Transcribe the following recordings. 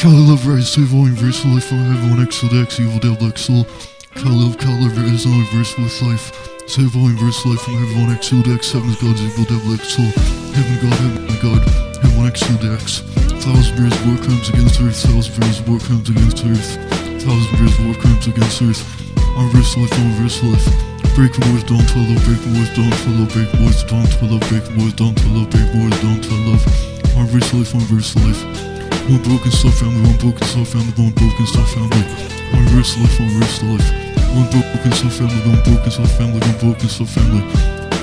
Kali Love Rise to Volume Verse Life for Everyone X X Evil Devil X Soul. Kali Love Kali Love Rise on Verse with Life. Save Volume Verse Life from Everyone X X Heaven's God's Evil Devil X Soul. Heaven God, Heaven God, Heaven X X. Thousand years of war crimes against Earth, thousand years war crimes against Earth. Thousand years of war crimes against Earth. On Verse Life, on Verse Life. Break wars, don't love, break wars, don't love, break wars, don't love, break wars, don't love, break wars, don't tell love. Verse Life, on Verse Life. One broken star family, one broken star family, one broken star family. One verse life, one verse life. One broken star family, one broken star family, one broken star family.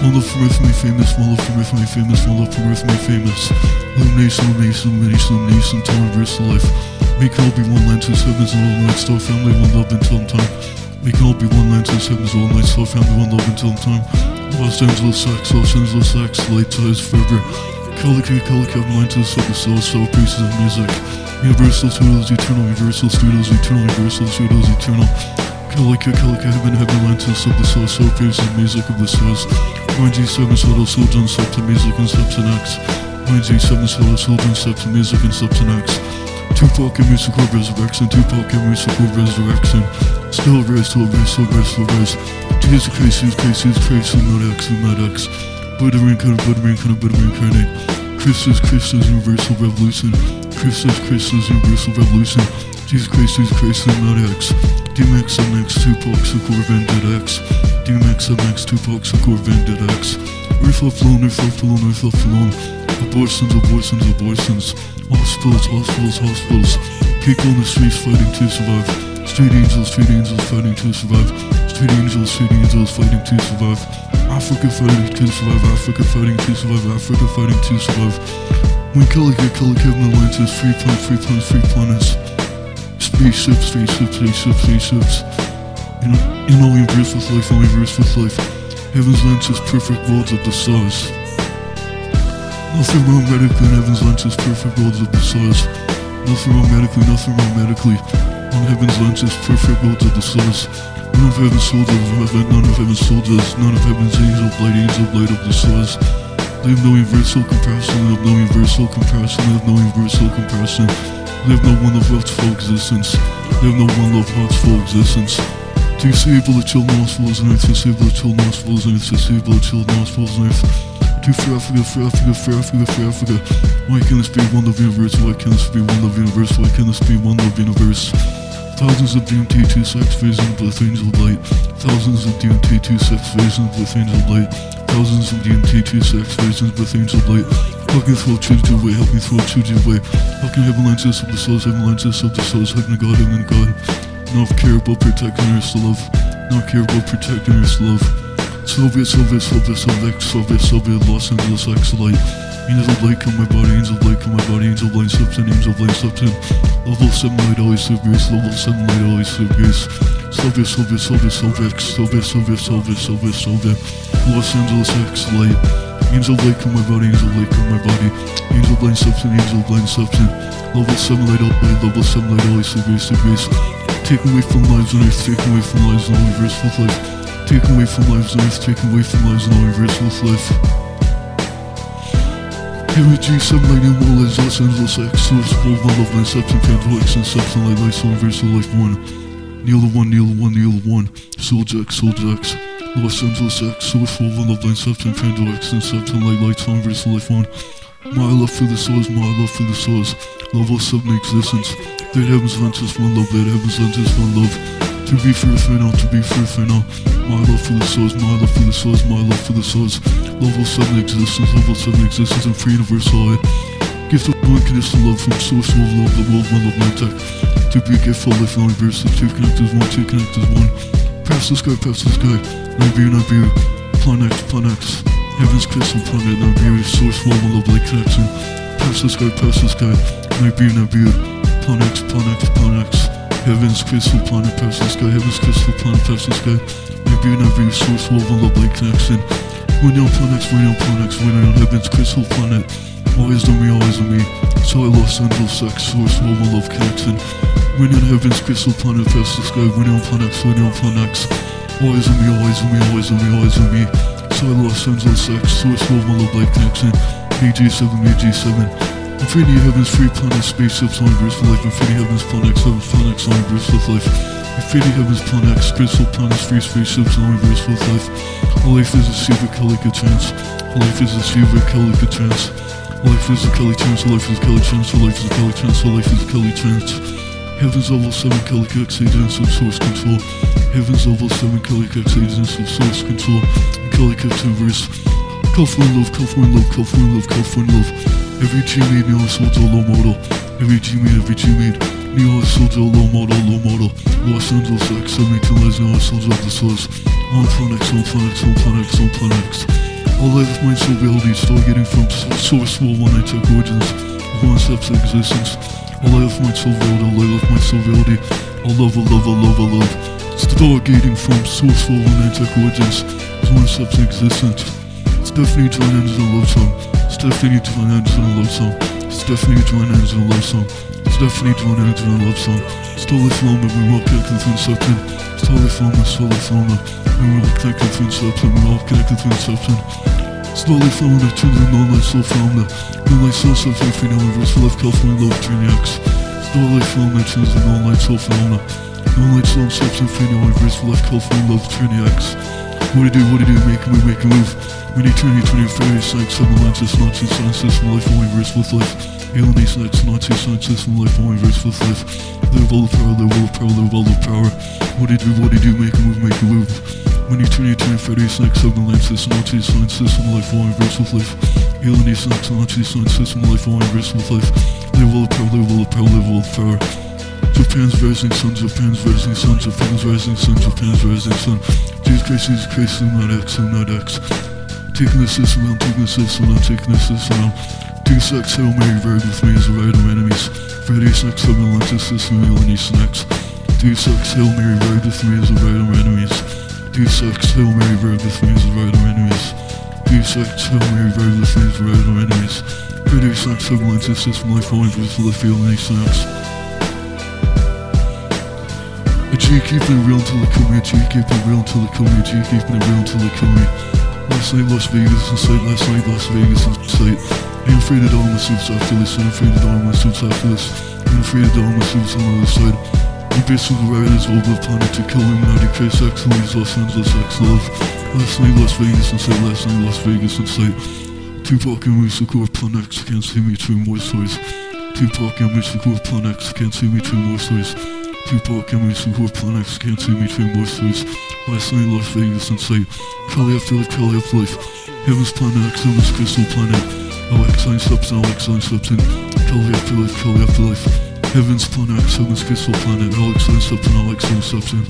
One love from earth made famous, one love from earth made famous, one love from earth made famous. Illumination, illumination, illumination, illumination, time, verse life. We can all be one land to heavens and all night, star family, one love until the time. We can all be one land to heavens, all night, star family, one love until the time. Los Angeles sex, Los Angeles sex, light ties forever. Calico, Calico, Atlantis of the soul, soul pieces of music. Universal Studios, Eternal, Universal Studios, Eternal, Universal Studios, Eternal. Calico, Calico, Heaven, Heaven, Atlantis of the soul, soul pieces of music of the. 97 Soul, Soul, Done, Sub to music and Sub to X. 97 Soul, Soul, Done, Sub to music and Sub to X. Tupac and musical resurrection, Tupac and musical resurrection. Still rise, still rise, still rise, still rise. Jesus Christ, Jesus Christ, Jesus Christ, not X, not X. Buddha reincarnate, Buddha reincarnate, Buddha reincarnate. Christus, Christus, universal revolution. Christus, Christus, universal revolution. Jesus Christ, Jesus Christ, not X. DMX, MX, Tupac, Shakur, Vendetta X. DMX, MX, Tupac, Shakur, Vendetta X. Earth left alone, Earth left alone, Earth left alone. Abortions, abortions, abortions. Hospitals, hospitals, hospitals. People on the streets fighting to survive. Street angels, street angels fighting to survive. Street angels, street angels fighting to survive. Africa fighting to survive, Africa fighting to survive, Africa fighting to survive. When Calico, Calico, Atlantis, free planets, free planets, free planets. Spaceships, spaceships, spaceships, spaceships. Know, in all universe with life, all universe with life. Heaven's lenses, perfect worlds of the stars. Nothing wrong medically in heaven's lenses, perfect worlds of the stars. Nothing wrong medically, nothing wrong medically. On heaven's lenses, perfect worlds of the stars. None of heaven's soldiers of none of heaven's soldiers, none of heaven's angel blight, angel blight of the stars. They have no universal comparison, they have no universal comparison, they have no universal comparison. They have no one love hearts for existence. They have no one love hearts for existence. Disable the chill nostrils on earth, disable the chill nostrils on earth, disable the chill nostrils on earth. Do for Africa, for Africa, for Africa, for Africa. Why can this be one love universe? Why can this be one love universe? Why can this be one love universe? Thousands of DMT2 sex phase of the things of light. Thousands of DMT2 sex phase of the things of light. Thousands of DMT2 sex phase of the things of light. Fucking throw change away, help me throw change away. Fucking avalanches of the souls, avalanches of the souls, heaven and God, heaven and God. Not care about protecting us, love. Not care about protecting us, love. Soviet, Soviet, Soviet, Soviet, Soviet, Soviet, Los Angeles, X-Light. Angels of light come my body, angels of light come my body, angel of light substance, angel of light substance. Level 7 light always grace, level 7 light always serve grace. Soviet, Soviet, Soviet, Soviet, Soviet, Soviet, Soviet, Soviet, Soviet. Los Angeles X light. Angel of light come my body, angel of light come my body. Angel of light substance, angel of light substance. Level 7 light always, level 7 light always serve grace, grace. Take away from lives on earth, take away from lives on universe with life. Take away from lives on earth, take away from lives on universe with life. Energy, some lighting wall is Los Angeles X, source full love, and substance, X, and substance, light, light, soul, universal life one. Kneel the one, kneel the one, kneel the one. Soul X, Soul X. Los Angeles X, source full of love, and substance, X, and substance, light, light, soul, universal life one. My love for the souls, my love for the souls. Level 7 existence. That heaven's lenses, one love, that heaven's lenses, one love. To be free right now, to be free right now. My love for the souls, my love for the souls, my love for the souls. Level 7 existence, level 7 existence, and free universal light. Gift of unconditional love from source of love, the world, one love, my tech. To be a gift for life and universe, two connect one, two connect as one. Pass the sky, pass the sky. Night view, night view. Planet planet. Heaven's crystal planet, night view, source, one, one love, light connection. Pass the sky, pass the sky. Night view, night view. Planet planet planet. Heaven's crystal planet past the sky, heaven's crystal planet past the sky. Maybe in every source, love on love like Jackson. We're planet planets, we're now planets, we're heaven's crystal planet. Always on me, always on me. So I lost until sex, source, love and love connection. We're heaven's crystal planet past the sky, we're planet planets, we're now planets. Always on me, always on me, always on me, always on me. So I lost until sex, source, love on love like Jackson. AJ7, AJ7. Infinity Heavens, free planets, spaceships, universe for life. Infinity Heavens, planets, heavens, planets, universe with life. Infinity Heavens, planets, crystal planets, free spaceships, universe with life. Life is a super Kalika chance. Life is a super Kalika chance. Life is a Kelly chance. Life is a Kelly chance. Life is a Kelly chance. Life is a Kelly chance. Heavens level 7 Kelly X agents of source control. Heavens level 7 Kelly X agents of source control. Kelly X inverse. California love, California love, California love, California love. Every G made Neo Soldier low model. Every G made, every G made. Neo Soldier low model, low model. Los Angeles X 72 Les Neo Soldier of the source. On X, on X, on X, on X. All life of mind, soul, ability, stargating from source, small one, I tech origins. Steps existence. All life my soul, ability, all life my soul, ability. All love, all love, all love, all love. Stargating from source, small one, I tech origins. Steps existence. Stephanie Joan ends a love song. Stephanie Joan ends in a love song. Stephanie Joan ends in a love song. Stephanie Joan ends in a love song. Stole from me, we all connected through inception. Stole from me, stole from me. We all connected through inception. We all connected through inception. Slowly found the children, all my soul found the All my soul self infinite universe, love California, love Trini X. Slowly found my children, all my soul found the All my soul self infinite universe, love California, love Trini X. What do you do, what do you do, make a move, make a move. We need Trinity, Trinity, Fairy, Science, Seven Lenses, Nazi, Science, System, Life, Universe with Life. Alien Science, Nazi, Science, System, Life, Universe with Life. Have all the power, have all the power, have all the power. What do you do, what do you do, make a move, make a move. We need Trinity, Trinity, Fairy, Science, Seven Lenses, Nazi, Science, System, Life, Universe with Life. Alien Science, Nazi, Science, System, Life, Universe with Life. Have all the power, have all the power, have all the power. Japan's rising sun, Japan's rising sun, Japan's rising sun, Japan's rising sun. Jesus Christ, Jesus Christ, I'm not X, not X. Taking the system down, taking the system down, taking the system down. Two sex, Hail Mary, varied with me as a right of enemies. Freddy sex, seven lenses, system, Melanie snacks. Two sex, Hail Mary, varied with me as a right of enemies. Two sex, Hail Mary, varied with me as a right of enemies. Two sex, Hail Mary, varied with me as a right of enemies. Freddy sex, seven lenses, system, life, point, with the feeling, snacks. A G keeping it real until they kill me, a G keeping it real until they kill me, a G keeping it real until they kill me. Last night Las Vegas in sight, last night Las Vegas in sight. I am afraid of all my suits after this, I'm afraid of all my suits after this. I'm afraid of all my suits on the other side. I'm basically the riders over the planet to kill Illuminati, Chris X, Louise, Los Angeles, X, Love. Last night Las Vegas in sight, last night Las Vegas in sight. Tupac and Musical Planet X can't see me between more stories. Tupac and Musical Planet X can't see me between more stories. Tupac and Planet see me between more stories. Last night Las Vegas in sight. Cali Afterlife, Cali Afterlife. Heaven's Planet X, Heaven's Crystal Planet. Alex Einstein, Alex Einstein. Cali Afterlife, Cali Afterlife. Heaven's Planet X, Heaven's Crystal Planet. Alex Einstein, Alex Einstein.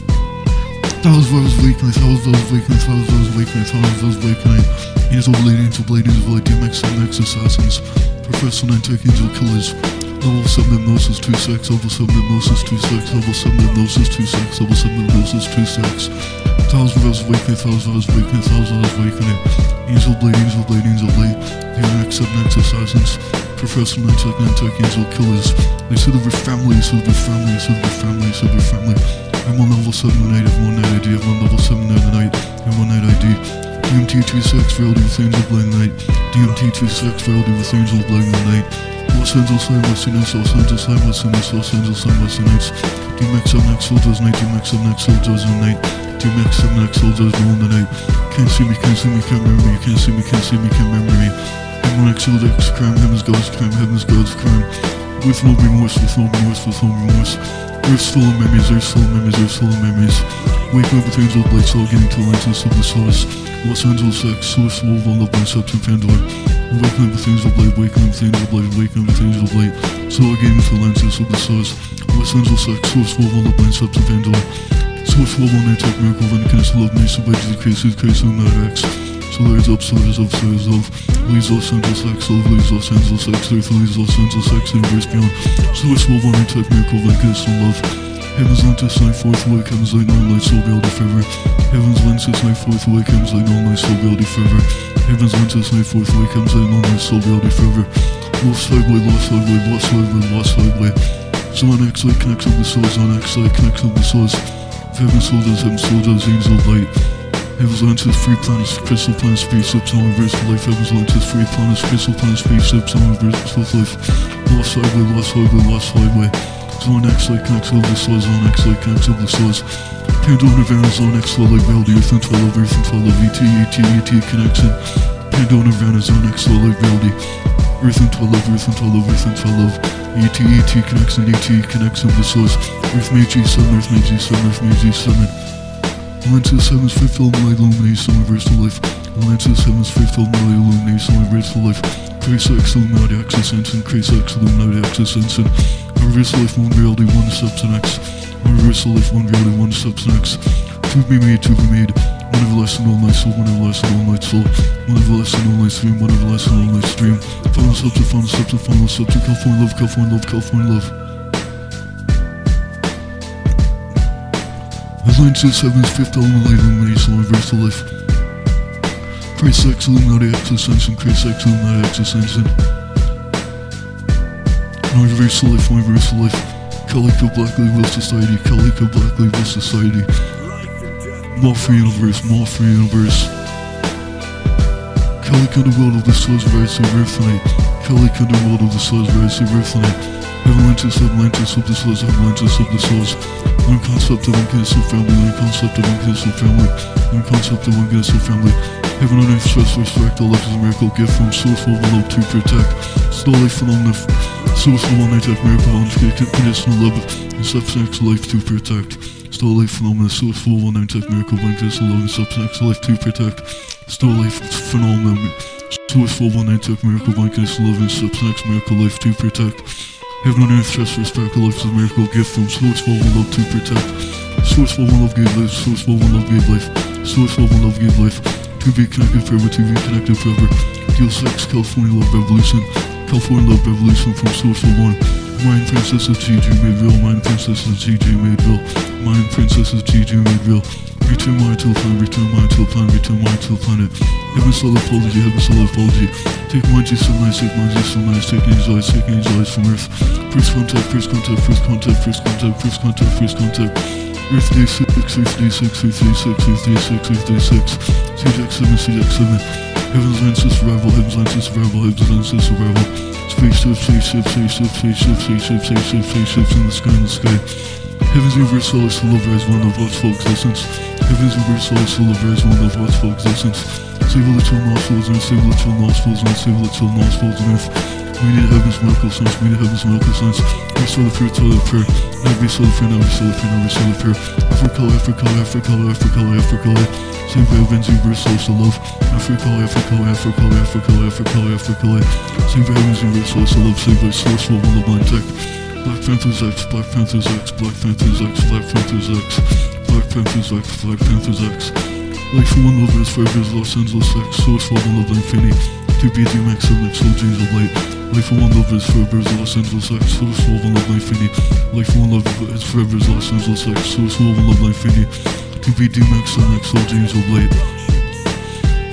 That was Rose Weakness, that was Rose Weakness, that was Rose Weakness, that was Rose Weakness. Angel Blade, Angel Blade, Angel Blade, DMX, MX Assassins. Professor Nine Tech Angel Killers. Level 7 hypnosis, 2 sex, level 7 hypnosis, 2 sex, level 7 hypnosis, 2 sex, level 7 hypnosis, 2 sex. Thousand Rose Awakening, Thousand Rose Awakening, Thousand Rose Awakening. Angel Blade, Angel Blade, Angel Blade. DMX, MX Assassins. Professor Nine Tech, Nine Tech Angel Killers. They said were family, said were family, said were family, said were family. I'm on level 7 tonight, I'm on night ID, I'm on level 7 there tonight, I'm on night ID. DMT 2 sex, reality with Angel Blade night. DMT 2 sex, reality with Angel Blade night. Los Angeles, I'm Los Angeles, Los Angeles, I'm Los Angeles, Los Angeles, I'm Los Angeles. DMX, I'm next soldiers night, DMX, I'm next soldiers in the night. DMX, I'm next soldiers on the night. Can't see me, can't see me, can't remember me, can't see me, can't see me, can't remember me. I'm on X, crime, heaven's gods, crime, heaven's gods, crime. With no remorse, with no remorse, with no remorse. Earth's full of memories, earth's full of memories, earth's full of memories. Wake up with angel lights, all getting to lenses of the source. Los Angeles X, source, wolf, on the blind substance, Pandora. Waking up with angel blade, waking up with angel blade, waking up with angel blade. So all getting to lenses of the source. Los Angeles X, source, wolf, on the blind substance, Pandora. Source, wolf, on attack, miracle, vindicance, love, so by Jesus Christ, Jesus Christ, and that X. So there's up, so there's up, so there's love. Leaves Los Angeles X, love, leaves Los Angeles X, earth, leaves Los Angeles X, universe beyond. Source, wolf, on attack, miracle, vindicance, and love. Heaven's lenses, night forth awake, heaven's light, no light, soul, reality forever. Heaven's lenses, night forth awake, heaven's light, no light, soul, reality forever. Heaven's lenses, night forth awake, heaven's light, no light, soul, reality forever. Lost highway, lost highway, lost highway, lost highway. Zone X light connects with the soul, Zone X light connects with the source. Heaven soldiers, heaven soldiers, angel light. Heavens, lenses, free planets, crystal planets, spaceships, all universal life. Heavens, lenses, free planets, crystal planets, spaceships, all universal life. Lost highway, lost highway, lost highway. Zone X, like over the stars, Zone X, like over the stars. Pandora, Nirvana, Zone X, like reality, Earth and 12, Earth and 12, ET, ET, ET connection. Pandora, Nirvana, Zone X, like reality. Earth and 12, Earth and 12, Earth and 12. ET, ET ET connects over the source. Earth made G7, Earth made G7, Earth made G7. Atlantis, heaven's fifth element, light illumination, universal life. Atlantis, heaven's fifth element, light illumination, universal life. Grace X, Illuminati, Axis, Ensign, Grace X, Illuminati, Axis, Ensign. Universal life, one reality, one substance X. Universal life, one reality, one substance X. To be made, to be made. One everlasting all night soul, one everlasting all night soul. One everlasting all night stream, one everlasting all night stream. Final subject, final subject, final subject. California love, California love, California love. Atlantis, heaven's fifth element, light illumination, universal life. Christ X, Illuminati, X Ascension, Christ X, Illuminati, X Universal life, universal life. Calico Black Label Society, Calico Black Label Society. Free universe, free universe. Calico the world of the stars, rise to earth tonight. Calico the world of the stars, rise to earth. Avalanches, avalanches of the stars, avalanches of the stars. One concept of unconditional family, one concept of unconditional family, one concept of unconditional family. Heaven on earth, stress, respect, all life is a miracle gift from source, love, love to protect. Still life phenomena, source, love, nature, miracle, unconditional love, and substance life to protect. Life phenomena, source, love, nature, miracle, unconditional love, and substance life to protect. Life phenomena, source, love, nature, miracle, unconditional love, and substance miracle, life to protect. Heaven on earth, trust, respect, life is a miracle gift from source, love, and love to protect. Source, love, and love, give life. Source, love, and love, give life. Source, love, and love, give life. To be connected forever, to be connected forever. Deal sex, California love revolution. California love revolution from source of one. Mind princess is GG real. Mind princess is GG made Mind princess is GG made. Return mind to the planet, return mind to the planet, return mind to the planet. Heaven soul apology, heaven soul apology. Take mind G so nice, take mind G so nice, take angel eyes, take angel eyes from earth. First contact, first contact, first contact, first contact, first contact, first contact. Earth day 6, Earth day 6, Earth day 6, Earth day 6, Earth day 6. CJX 7, CJX 7. Heaven's lens to survival, heaven's lens to survival, heaven's lens to survival. Spaceship, spaceship, spaceship, spaceship, spaceship, spaceship, spaceships in the sky, in the sky. Heaven's universal is to love as one of God's full existence. Heaven's universal is to love as one of God's full existence. Save the chill nostrils and save the chill nostrils and save the chill nostrils on earth. We need heaven's miracle signs, we need heaven's miracle signs. We saw the fear, tell the prayer. We saw the fear, now we saw the fear, now we saw the fear. Africa, Africa, Africa, Africa, Africa, Save heaven's universal is to love. Africa, Africa, Africa, Africa, Africa, Africa. Save heaven's universal is to love. Save our source, and the blind tech. Black Panthers X, Black Panthers X, Black Panthers X, Black Panthers X, Black Panthers X, Black Panthers X. Life for one lover is forever is Los Angeles X, source love and love infinity. To be the max and next soul dreams of light. Life for one lover is forever is Los Angeles X, source love and love infinity. Life for one lover is forever is Los Angeles X, source love and love infinity. To be the max and next soul dreams of light.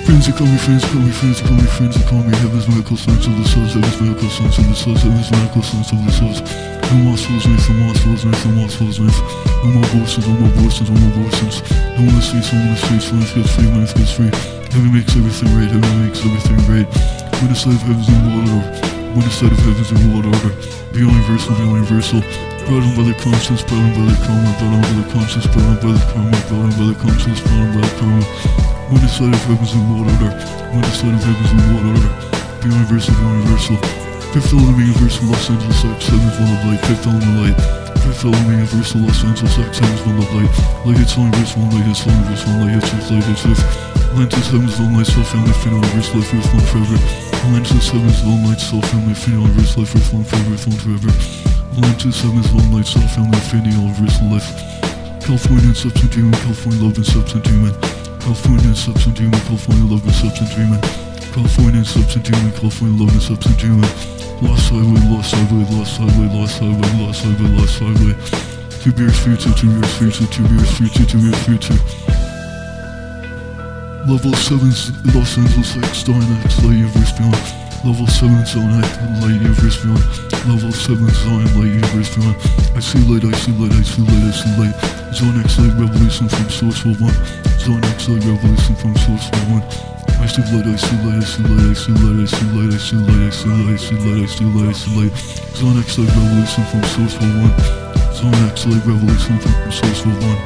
Friends that call me friends, call me friends, call me friends, that call me heaven's miracle signs of the souls, heaven's miracle signs of the souls, heaven's miracle signs of the souls. More souls, knife. No more abortions, no more abortions, no more abortions. No more streets, no more streets, life gets free, life gets free. Heaven makes everything right, heaven makes everything right. When the side of heaven's in world order, when the side of heaven's in world order. Beyond universal, beyond universal. Brought on by the conscience, brought on by the karma, brought on by the conscience, brought on by the karma, brought on by the conscience, brought on by the karma. When the side of heaven's in world order, when the side of heaven's in world order. Beyond universal, beyond universal. Fifth element universal Los Angeles X, seventh one of light, fifth element light. Fifth element universal Los Angeles X, seventh one of light. Light hits one, verse one, light hits one, verse one, light hits fifth, light hits fifth. Atlantis, heaven's one light, soul, family, final, verse life, earth, one forever. Atlantis, heaven's one light, soul, family, final, verse life, earth, one forever, earth, one forever. Atlantis, heaven's one light, soul, family, final, verse life. California and substance demon, California love and substance demon. California and substance demon, California love and substance demon. California substituting, California love loving substituting. Lost highway, lost highway, lost highway, lost highway, lost highway, lost highway. Two beers future, two beers future, two beers future, two beers future. Level seven, Los Angeles X Dynax, Light Universe Beyond. Level 7 Zone Act, Light Universe Beyond. Level 7 Zion, Light Universe Beyond. I see light, I see light, I see light, I see light. Zone X Light Revolution from Source 1. Zone X Light Revolution from Source 1. Christ of light, I see light, I see light, I see light, I see light, I see light, I see light, I see light, I see light, I see light. Zonex like revolution from source for one. Zonex like revolution from source for one.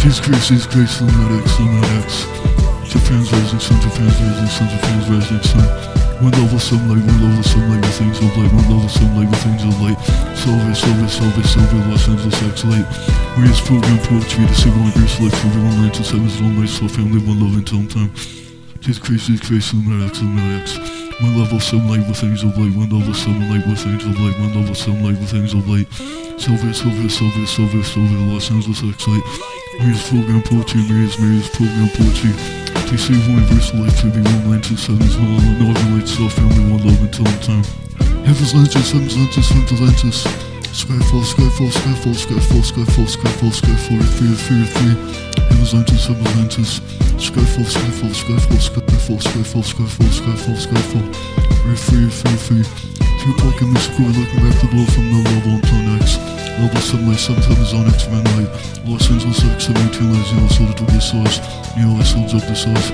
His grace, His grace, Lunatic, Lunatics. Japan's rising sun, Japan's rising sun, Japan's rising sun. One level sunlight, one level sunlight with angel light, one level sunlight with angel light. Silver, silver, silver, silver, Los Angeles X light. Maria's program poetry, the single and verse life, for one night to seven's one night, slow family, one love until time. Jesus Christ, Jesus Christ, Luminat X, Luminat X. One level sunlight with angel light, one level sunlight with angel light, one level sunlight with angel light. Silver, silver, silver, silver, silver, Los Angeles X light. Maria's program poetry, Maria's, Maria's program poetry. TC1 Versal X moving one lane to seven northern family one love until in time. Lantis, Lantis, Lantis. Skyfall, Skyfall, Skyfall, Skyfall, Skyfall, Skyfall, Skyfall, Fear, Fear, Fear. Heaven's Skyfall, Skyfall, Skyfall, Skyfall, Skyfall, Skyfall, Skyfall, Skyfall. Free, free, free, free keep walking the score like I'm after the world from the level until next. Level 7 late on X Men midnight. Los Angeles X 718 lanes, you know, sold to the sauce. You know, I up the sauce.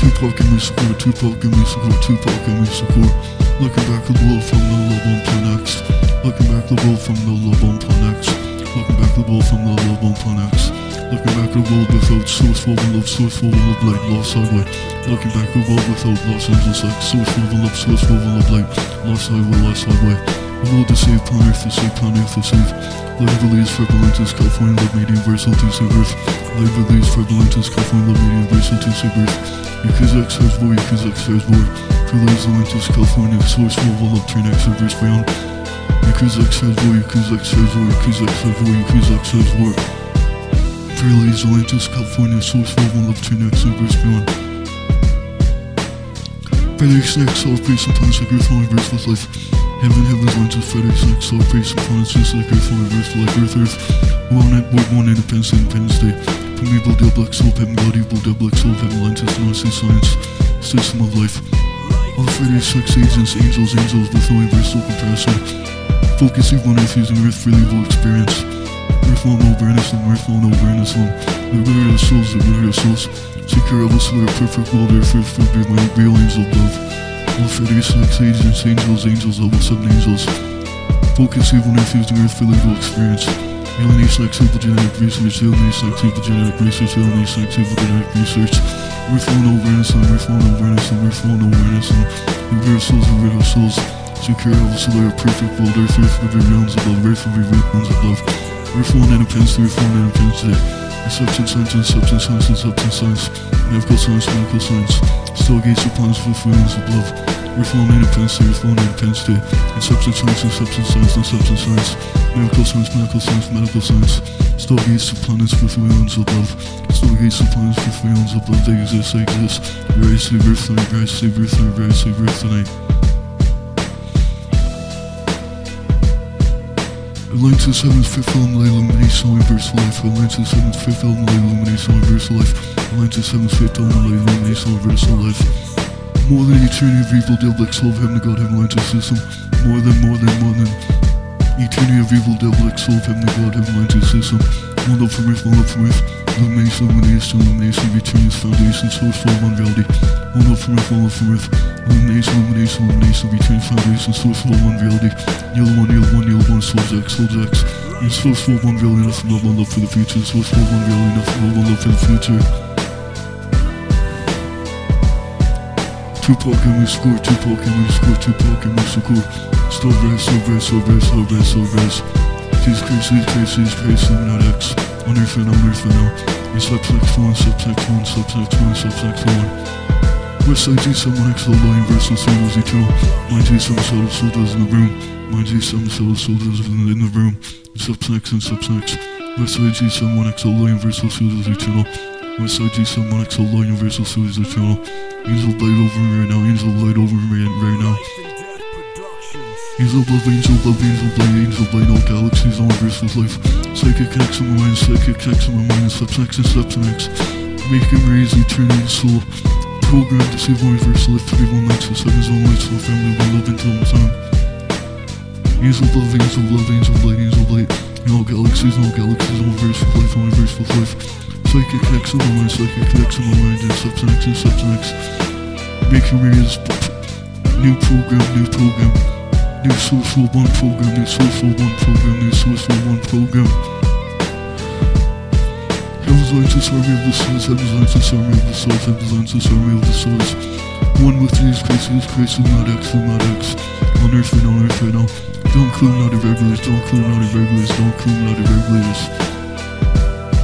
Tupac and me support, Tupac and me support, Tupac and me support. Looking back the world from the level until next. Looking back the world from the level until next. Looking back the world from the level until next. Looking back the world without source for love, source for love, light, lost highway. Looking back the world without Los Angeles X, source for love, source for love, light, lost highway, lost highway. The world to save, planet Earth to save, planet Earth to save. Light release for Valentis, California, love medium, universal to save Earth. Light release for Valentis, California, love medium, universal to save Earth. Yakuza X has war, Yakuza X has war. Release Valentis, California, source for love, train X, reverse beyond. Yakuza X has war, Yakuza X has war, Yakuza X has war, Yakuza X has war. Release Valentis, California, source for love, train X, reverse beyond. Frederick Snack, peace and plans like Earth, only verse with life. Heaven, heaven's lenses, Frederick Snack, solve peace and plans just like Earth, only verse like Earth, Earth. One night, boy, one independence, independence day. From evil, deal black soul, heaven, God, evil, deal black soul, heaven, lenses, noise, science, system of life. All Frederick Snack, agents, angels, angels, with no universal comparison. Focus evil on earth using earth for evil experience. We're flowing over in Islam, we're flowing over. Liberate our souls, liberate our souls. Take care of us with our perfect will, our faithful, real aims of love. All Freddy, six agents, angels, angels, level seven angels. Focus evil nephews the earth for legal experience. Alien sex, evil genetic research, alien sex, evil genetic research, alien sex, evil genetic research. We're flowing over in Islam, we're flowing over in Islam, we're flowing over in Islam. Liberate our souls, liberate our souls. Secure our solar perfect world, earth, earth, every realms of love, earth, every realms of love. Reform and offense, the reform and offense today. And substance, substance, substance, substance, substance, science. Medical science, medical science. Stargates of plans for friends of love. Reform and offense, reform and offense today. Substance, science, and substance, science, and substance, science. Medical science, medical science, medical science. Stargates of planets for millions of love. Stargates of planets for millions of love. They exist, they exist. Raise the roof tonight, raise the roof tonight, raise the roof tonight. Atlanta 7th, 5th Elm Light illuminates all universal life. Atlanta 7th, 5th Elm Light illuminates all universal life. Atlanta 7th, 5th Elm Light illuminates all universal life. More than eternity of evil, devil, exile of heaven, the God, heaven, Atlanta system. More than, more than, more than. Eternity of evil, devil, exile of heaven, the God, heaven, Atlanta system. One love from earth, one love from earth. Waarmee samenleefsel en between returns foundation source one unreality All of earth, all of earth Illumination, illumination, illumination returns foundations. source four, one reality. Neil 1, Neil 1, Neil 1, Souls X, Souls X And source flow one reality. Nothing but one love for the future Source flow one reality. Nothing but one love for the future Tupac and we score, Tupac and we score, Tupac and we score Still rest, still rest, still rest, still rest, still rest These crazy, crazy, crazy, not X on your phone, on your phone now. You subtext 1, subtext 1, subtext 1, subtext 1. West I do some actual lying versus same as you tell. My G some solid soldiers in the room. My G some solid soldiers in the, in the room. Subsex and subsex. West I G some one XL line versus soldiers eternal. West I G some one XL lying versus soldiers eternal. Angel light over me right now. Angel light over me right now. He's a love angel, love angel, blade angel, blade all galaxies, all universal life. Psychic X in my mind, psychic X in my mind, steps and steps and X. Making rays, eternal soul. Program to save my universe, life to be one night, so seven zone lights, so family will love until the time. He's a love angel, love angel, blade angel, blade. all galaxies, all galaxies, all universal life, all universal life. Psychic X in my mind, psychic X in my mind, and steps and X and steps and new program, new program. New social one program, new social one program, new social one program. Heaven's lights is army of the souls, heaven's lights is army of the souls, heaven's lights is army of the souls. One with these Christ, Christ, not X, not X. On earth and on earth right now. Don't include not irregulars, don't include not irregulars, don't include not irregulars.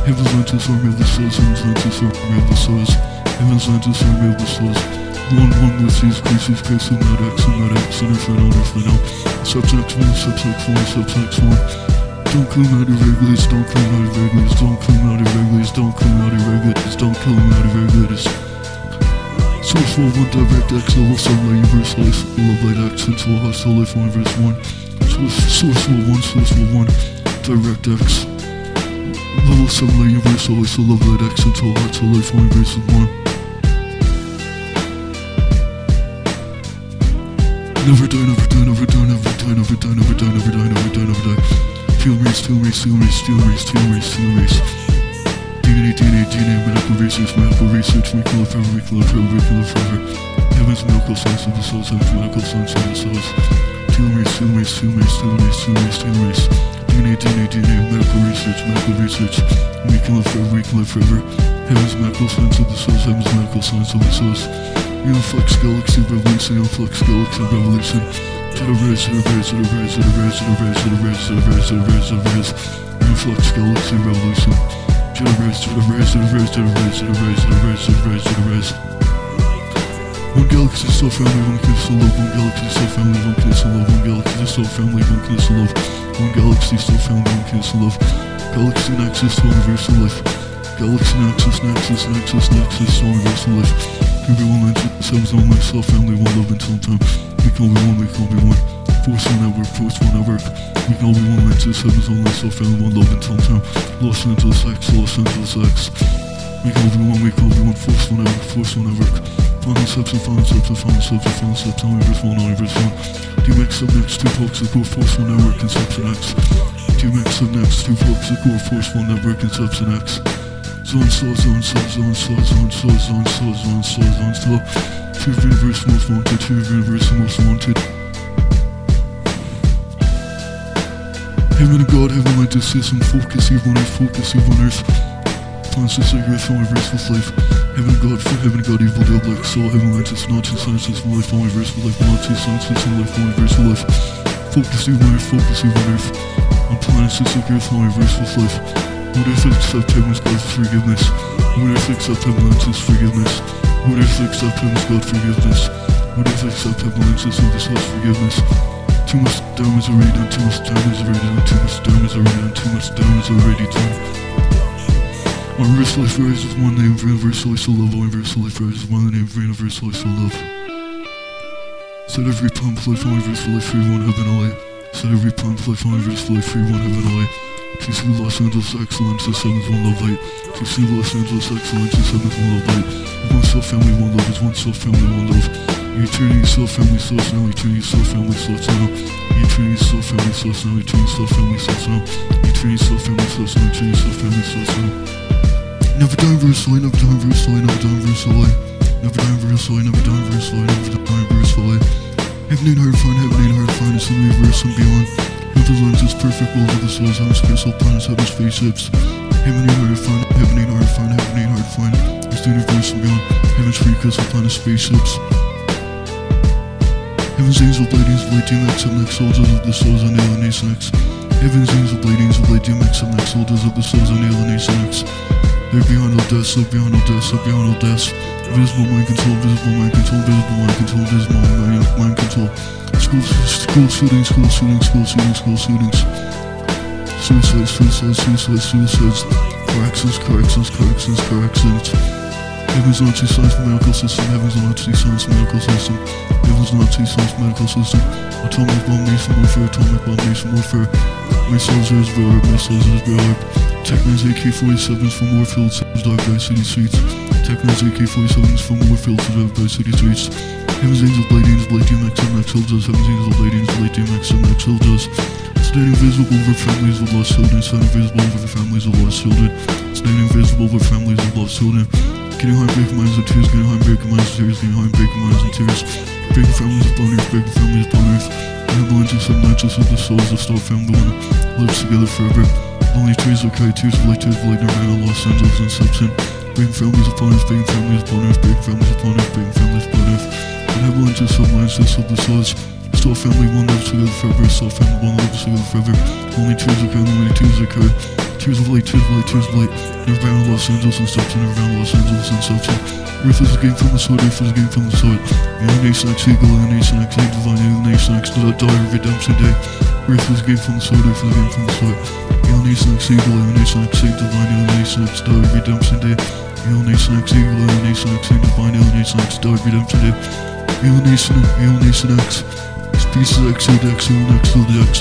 Heaven's lights is army of the souls, heaven's lights is army of the souls. Heaven's lights is army of the souls. One, one with these Christ, Christ, not X, not X. On earth right now, on earth right now. Subsex 1, subsex 1, subsex 1. Don't come out of regulars, don't come out of regulars, don't come out of regulars, don't come out of regulars, don't come out of regulars. Source 1, 1 direct X, level 7, universe life, love light accent, soul hostile life, one verse 1. Source, source 1, source 1, direct X. Level 7, universal life, love light accent, soul hostile life, one verse 1. Never die, never die, never die, never die, never die, never die, never die, never die, never die. Steel race, steel race, steel race, steel race, steel race, steel race. DNA, DNA, DNA, medical research, medical research, we kill it forever, we kill it forever, we kill it forever. Heaven's medical science of the souls, heaven's medical science of the souls. Steel race, steel race, steel race, steel race, steel race, steel race. DNA, DNA, DNA, medical research, medical research. We kill it forever, we kill it forever. Heaven's medical science of the souls, heaven's medical science of the souls. Uniflex Galaxy Revolution, Uniflex Galaxy Revolution to the res, to the res, to the res, to the res, to the res, to the res, to the res, to the res, to the res. Influx Galaxy Revolution. To the res, to the res, to the res, to the res, to the res, to the res, to the res, to the res. One galaxy so family, one kid is so love. One galaxy so family, one kid is so love. One galaxy so family, one kid is so love. One galaxy so family, one kid is so love. Galaxy Nexus, so universal life. Galaxy Nexus, Nexus, Nexus, Nexus, so universal life. Everyone mentions themselves on myself, family, one love time. We can all be one, we can all be one. Force one network, force one network. We can all be one, Mantis, heaven's only self, family, one love time. Los Angeles X, Los Angeles X. We can all be one, we can all be one. Force network, force one network. Final steps and final steps and final steps and final steps. Only verse one, only verse one. DMX up next, two folks that go force network and and X. DMX up next, two folks that go force network and so and so, so and so, so and so, so so, so so, so so, so so. Favorite universe most wanted, favorite universe most wanted. Heaven and God, heaven light, this is and focus, Eve on earth, focus, Eve on earth. Plans to save earth, all universe with life. Heaven and God, for heaven and God, evil, dead, black, soul, heaven light, this not two sciences for life, all universe with life, not two sciences for life, all universe with life. Focus, Eve on earth, focus, Eve on earth. On planets to save earth, all universe with life. What if accept heaven's God's forgiveness? What if accept heaven's forgiveness? What if accept heaven's God forgiveness? What if accept heaven's of the soul's forgiveness? Too much damage already done, too much damage already done, too much damage already done, too much damage already done. Universal life rises one name for universal life so love, universal life rises one name for universal life so love. Set every plan play for universal life free one heaven away. Set every plan play for universal life free one heaven away. TC Los Angeles excellence, the seventh one love light. TC Los Angeles excellence, the seventh one love light. One soul family, one love is one soul family, one love. Eternity, soul family, source now. Eternity, soul family, source now. Eternity, soul family, source now. Eternity, soul family, source now. Eternity, soul family, source now. Eternity, soul family, source now. Never die versely, never die versely, never die versely. Eh? Never die versely, never die versely, never die versely. Eh? Heaven and heart find, heaven and heart find, it's the universe and beyond. Lens is perfect, all of the souls, heaven's crystal planets, heaven's spaceships. Heaven and heart find, heaven and heart find, heaven and heart find the universe and beyond. Heaven's free crystal planet spaceships. Heaven's angel blade, angel blade, DMX, and next soldiers of the souls and alienation X. Heaven's angel blade, angel blade, DMX, and next soldiers of the souls and alienation X. They're beyond all deaths, they're beyond all deaths, they're beyond all deaths. Visible mind control, visible mind control, visible mind control, visible mind, mind control school, school shootings, school shootings, school shootings, school shootings. Suicides, suicides, suicides, suicides. Corrections, corrections, corrections, corrections. Every Nazi science medical system, every Nazi science medical system, every Nazi science medical system. Atomic bomb nation warfare, atomic bomb nation warfare. My soldiers bear my soldiers bear up. Technos AK-47s from warfields, dive by city streets. Technos AK-47s from warfields, dive by city streets. Heaven's Angels, Blade Angels, Blade DMX, MX Soldiers, Heaven's Angels, Blade Angels, Blade DMX, MX Soldiers. Standing invisible over families of lost children, standing invisible over families of lost children. Standing invisible over families of lost children. Getting high, breaking minds and tears, getting high, breaking minds and tears, getting high, breaking minds and tears. Breaking families upon earth, breaking families upon earth. Avalanches lunches of the souls of Star Family lives together forever. Only tears are cried, tears of light, tears of light, Nirvana, Los Angeles, Inception. Breaking families upon earth, breaking families upon earth, breaking families upon earth, breaking families upon earth. And avalanches of lunches of the souls. Star Family One lives together forever, Star Family One lives together forever. Only tears cried, only tears cried. Tears of light, tears of light, tears of light. Nirvana, Los Angeles, Inception, Nirvana, Los Angeles, Inception. Earth is a game from the sword, Earth is a game from the sword. Alienation X Eagle, Alienation X Hate Divine, Alienation X Daughter Redemption Day. Earth is a game from the sword, Earth is a game from the sword. Alienation X Eagle, Alienation X Hate Divine, Alienation X Daughter Redemption Day. Alienation X Eagle, Alienation X Hate Divine, Alienation X Daughter Redemption Day. Alienation, Alienation X. Species X, X, X, X.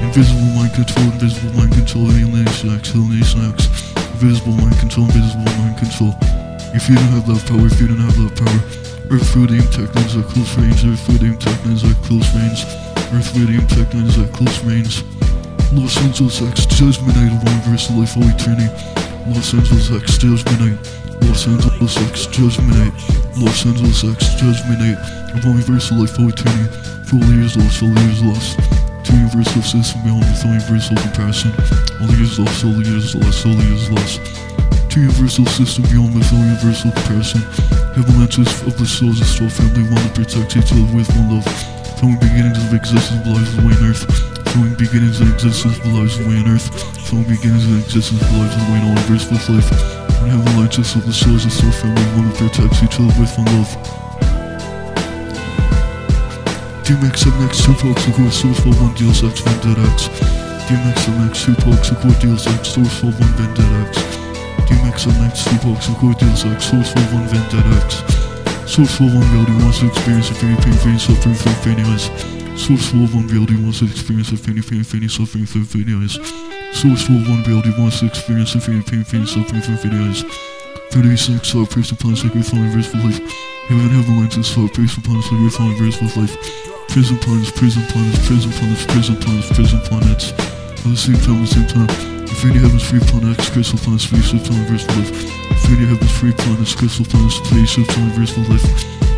Invisible mind control, invisible mind control, alienation X, alienation X. Invisible mind control, invisible mind control. If you don't have that power, if you don't have that power, Earth aim techniques at close range, Earth aim techniques at close range, Earth aim techniques at close range. Los Angeles X, Judgment Night One versus Life of Eternity. Los Angeles X, Judgment Night. Los Angeles X, Judgment Night. Los Angeles X, Judgment Night. Of One versus Life of Eternity. Full years lost, full years lost. Two universal system beyond with all universal comparison. All years lost, all years lost, all years lost. Two universal system beyond with all universal comparison. Avalanches of the souls of Star Family want to protect each other with one love. Throwing beginnings of existence lives away on earth. Throwing beginnings of existence of lives away on earth. Throwing beginnings of existence of lives away in all universe with life. And avalanches of the souls of Star Family want to protect each other with one love. DMX MX Tupac Shakur Source 41 Deals X Vendetta X DMX MX Tupac Shakur Deals X Source 41 Vendetta X DMX MX Tupac Shakur Deals X Source 41 Vendetta X Source 41 reality wants to experience a very pain, pain, suffering through fading eyes Source 41 reality wants to experience a pain, pain, suffering through fading eyes Source 41 reality wants to experience very pain, pain, suffering fading eyes 36 Star Priest upon sacred falling verse for life Heaven, heaven, lenses, Star Priest upon sacred falling verse with life Prison planets, prison planets, prison planets, prison planets, prison planets. At the same time, at the same time. Infinity Heaven's free planets, crystal planets, spaceship time, verse for life. Infinity Heaven's free planets, crystal planets, spaceship time, verse for life.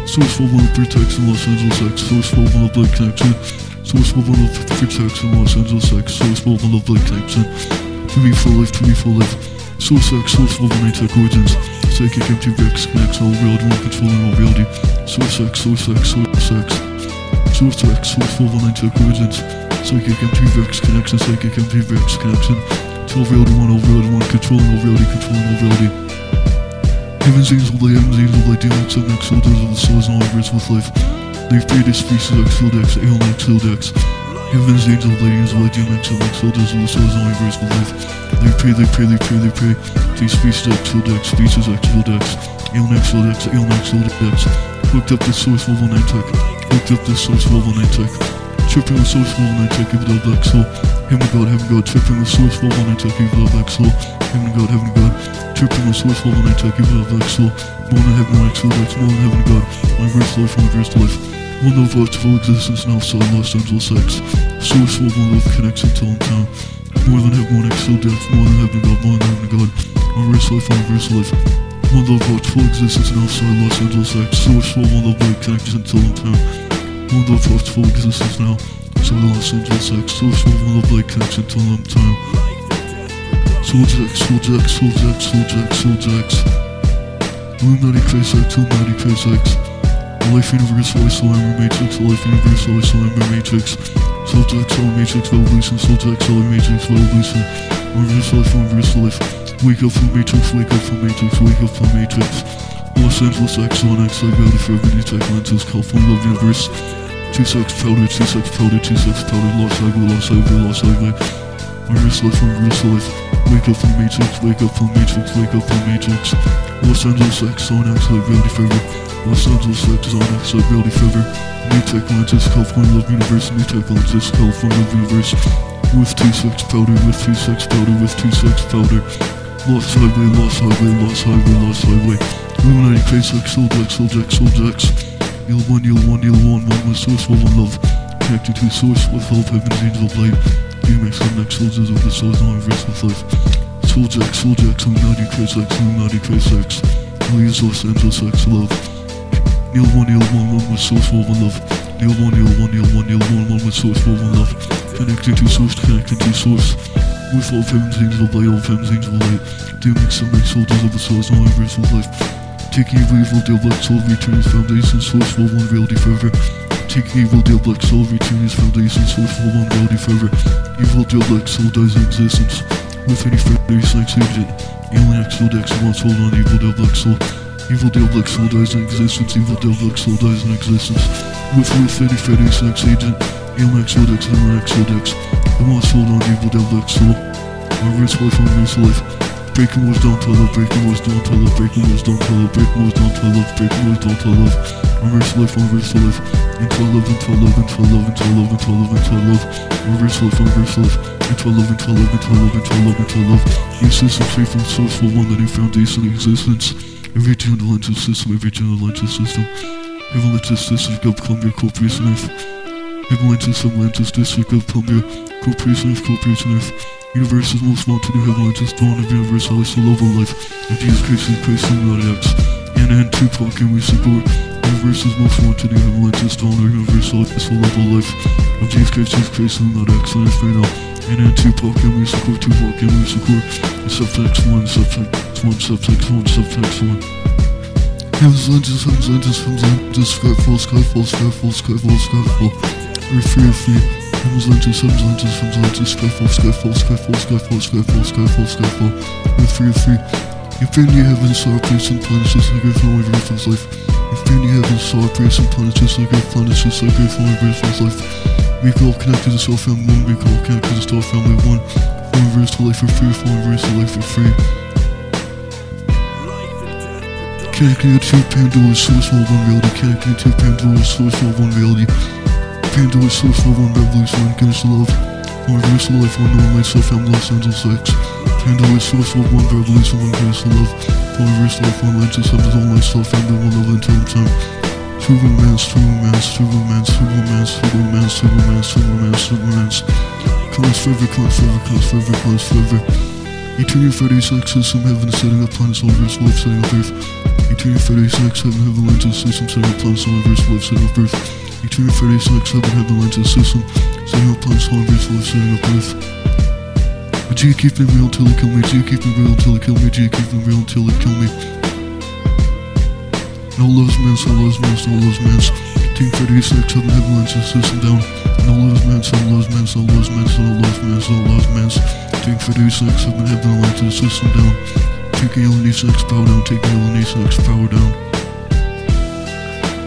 Source full of protection, Los Angeles X. Source full of blood connection. Source full one of protection, Los Angeles X. Source full one of blood connection. To be for life, to be for life. Source X, source full one tech origins. Psychic empty Vex connects all reality, one controlling all reality. Source X, source X, source X. Source X, Source 419 Tech Origins, Psychic MT Vex Connection, Psychic MT Vex Connection, Till Reality 1, All Reality 1, Controlling All Reality, Controlling All Reality. Heaven's Angel Blade, Heaven's Angel Blade, DMX, MX, Soldiers of the Souls, and all Universe with Life. They've Species X, Field Alien X, Field Heaven's Angel Blade, Angel Blade, DMX, MX, Soldiers of the Souls, all Universe with Life. They pray, they pray, they pray, they pray. To Species X, Field Species X, Field Alien X, Field Alien X, Field Hooked up the Source 419 Tech. Hooked up the Source 419 Tech. Tripping with Source 419 Tech, give it up like soul. Heaven God, Heaven God. Tripping with Source 419 Tech, give it up like soul. Heaven God, Heaven God. Tripping with Source 419 Tech, give it up like soul. More than Heaven, like soul, that's more than Heaven God. My verse life, my verse life. One love arts full existence now, so Los Angeles X. Source full one love connects until in town. More than Heaven, one X, death. More than Heaven God, more than Heaven God. My verse life, my verse life. One love arts full existence now, so Los Angeles X. Source full one love connects until in town. One love arts full existence now, so Los Angeles X. Source full one love until. Soldier X, Soldier X, Soldier X, Soldier X, Soldier X. Illuminati Craze X, Illuminati Craze X. Life Universe, Life Solar Matrix, Life Universe, Life Solar Matrix. Soldier X, Solar Matrix, Evolution, Soldier X, Solar Matrix, Evolution. Reverse Life, Reverse Life. Wake up from Matrix, wake up from Matrix, wake up from Matrix. Los Angeles X, One X, Light Reality for Everyday Tech Lenses, California Love Universe. Two sex powder, two sex powder, two sex powder, Angeles, Los Angeles. Reverse Life, Reverse Life. Wake up from Matrix, wake up from Matrix, wake up from Matrix. Los Angeles X, One X, Reality Forever. Los Angeles X, One X, Reality Forever. New Tech Lenses, California Love Universe, New Tech Lenses, California Love Universe. With two sex powder, with two sex powder, with two sex powder. Lost highway, lost highway, lost highway, lost highway. Illuminati craze like soul dex, soul dex, soul dex. You'll one, you'll one, you'll one, one with source, one with love. Connected to source with love, heaven's angel of light. DMX on next soldiers of the souls, no reverse with life. Soul dex, soul dex, Illuminati craze like, Illuminati craze sex. Millions Los Angeles sex love. Neil one, Neil one, one with source, one with love. Neil one, Neil one, Neil one, Neil one, one with source, one with love. Connected to source, connected to source. With all of heaven's angel of light, all of heaven's angel of light. DMX on next soldiers of the souls, no reverse with life. Taking evil, evil, deal black soul, return his foundation, source, full one reality forever. Taking evil, deal black soul, return his foundation, source, full one reality forever. Evil, deal black soul dies in existence. With any further sex agent. Alien X, Dex, wants hold on, evil, deal black soul. Evil, deal black soul dies in existence, evil, deal black soul dies in existence. With, with any further sex agent. Alien X, Dex, Alien X, Dex. It wants hold on, evil, deal black soul. Reverse life, reverse life. Breaking down to love, breaking down to love, breaking down to love, breaking down to love, breaking down to love. Reverse life, reverse life. Into love, into love, into love, into love, into love, into love. Reverse life, reverse life. Into love, into love, into love, into love, into love. New system free from source for one, the new foundation of existence. Every general lenses system, every general lenses system. Heaven lenses district of Columbia, Corporation Earth. Heaven lenses, some lenses district of Columbia, Corporation Earth, Corporation Earth. Most wanted lenses dawn of universe, highest love of life. Of Jesus Christ and Christ Illuminati X. And and Tupac and we support. Universe's most wanted lenses dawn of universe, highest love of life. Of Jesus Christ, Jesus Christ Illuminati X. And right now. And and Tupac and we support, Tupac and we support. Subtext 1, subtext 1, subtext 1, subtext 1. Heaven's lenses, heaven's lenses, heaven's lenses, skyfall, skyfall, skyfall, skyfall, skyfall. Free, free. Heaven's lenses, heaven's lenses, heaven's lenses, skyfall, skyfall, skyfall, skyfall, skyfall, skyfall, skyfall. We're free, free. Infinity heaven, star, place, and planets, just like Earth, and all Earth's life. Infinity heaven, star, place, and planets, just like Earth, planets, just like Earth, and all Earth's life. We all connect to the soul family one, we all connect to the star family one. Full reverse to life for free, full reverse to life for free. Connecting the two Pandora source of one reality, connecting the two Pandora source of one reality. Pandora source of one revolution, one goodness love. One reverse to life, one knowing myself, I'm Los Angeles X. Pandora source of one revolution, one goodness love. One reverse to life, one lenses, I'm all myself, I'm the one love until time. True romance, true romance, true romance, true romance, true romance, true romance, true romance, true romance. Comes forever, comes forever, comes forever, comes forever. Eternity Friday's X system, heaven setting up planets, all verse, life setting up earth. Eternity Friday's X heaven, heaven lenses system, setting up planets, all verse, life setting up earth. Friday's X heaven, heaven lenses system, setting up all verse, life setting up earth. G keep me real till it kill me, G keep me real till it kill me, G keep me real till it kill me. No loves mans, no loves mans, no loves mans. Team 36, heaven, heaven lenses system down. No loves mans, no loves mans, no loves mans, no loves mans, no loves mans. Team 36, heaven, heaven lenses system down. Taking L&E6 power down, taking L&E6 power down.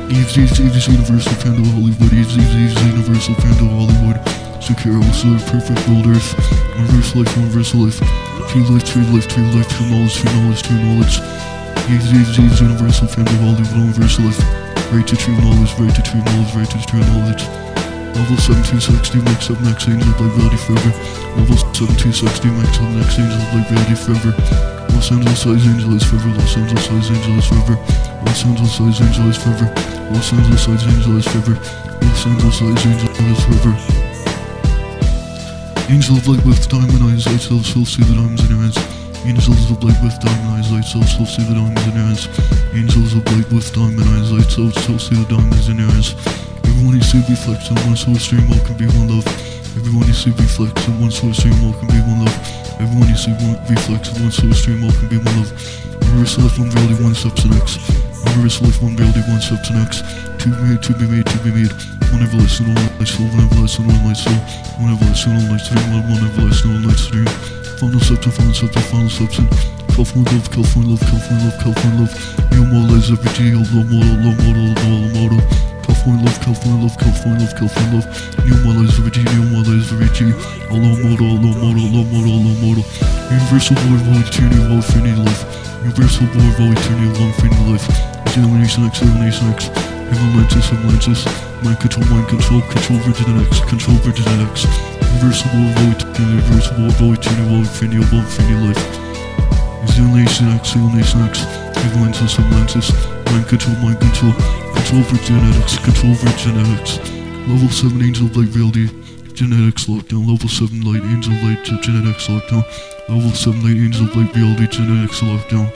Eve's, Eve's, Eve's Universal Fan of Hollywood, Eve's, Eve's, Eve's Universal Fan of Hollywood. Secure also perfect world earth. Reverse life, reverse life. True life, true life, true life, true knowledge, true knowledge, true knowledge. Eve's, Eve's, Eve's Universal Fan of Hollywood, reverse life. Right to true knowledge, right to true knowledge, right to true knowledge. Level 7260 makes up next angel of liability forever. Level 7260 makes up next angel of liability forever. Los Angeles size angel is forever. Los Angeles size angel is forever. Los Angeles size angel is forever. Los Angeles size angel is forever. Los Angeles size angel is forever. Angel of light with diamond eyes, light self still see the diamonds in your hands. Angels of light with diamond eyes, light self still see the diamonds in your hands. Angels of light with diamond eyes, light self still see the diamonds in your hands. Everyone you see reflects on one source stream, all can be one love. Everyone you see reflects on one source stream, all can be one love. Everyone you see reflects on one source stream, all can be one love. Reverse life, one reality, one substance X. Life, one reality, one substance X. To be made, to be made, to be made. One everlasting, all light soul, one everlasting, all light soul. One everlasting, all light stream, one everlasting, all light stream. Final substance, final substance, final substance. California love, California love, California love, California love. New model is every G, low model, low model, low model. California love, California love, California love, California love. New model is every G, new model is every G. A low model, low model, low model, low model. Universal all eternity, of all infinity life. Universal all eternity, of all infinity life. Elimination X, elimination X. Heaven lenses. Mind control, mind control, control control. Universal boy of all eternity, universal boy of all eternity, of all infinity, all infinity life. Alienation X, Alienation X, Avalanches, Avalanches, Mind Control, Mind Control, Control for Genetics, Control for Genetics, Level 7 Angel Light Reality, Genetics Lockdown, Level 7 Light Angel Light Genetics Lockdown, Level 7 Light Angel Light Reality Genetics Lockdown,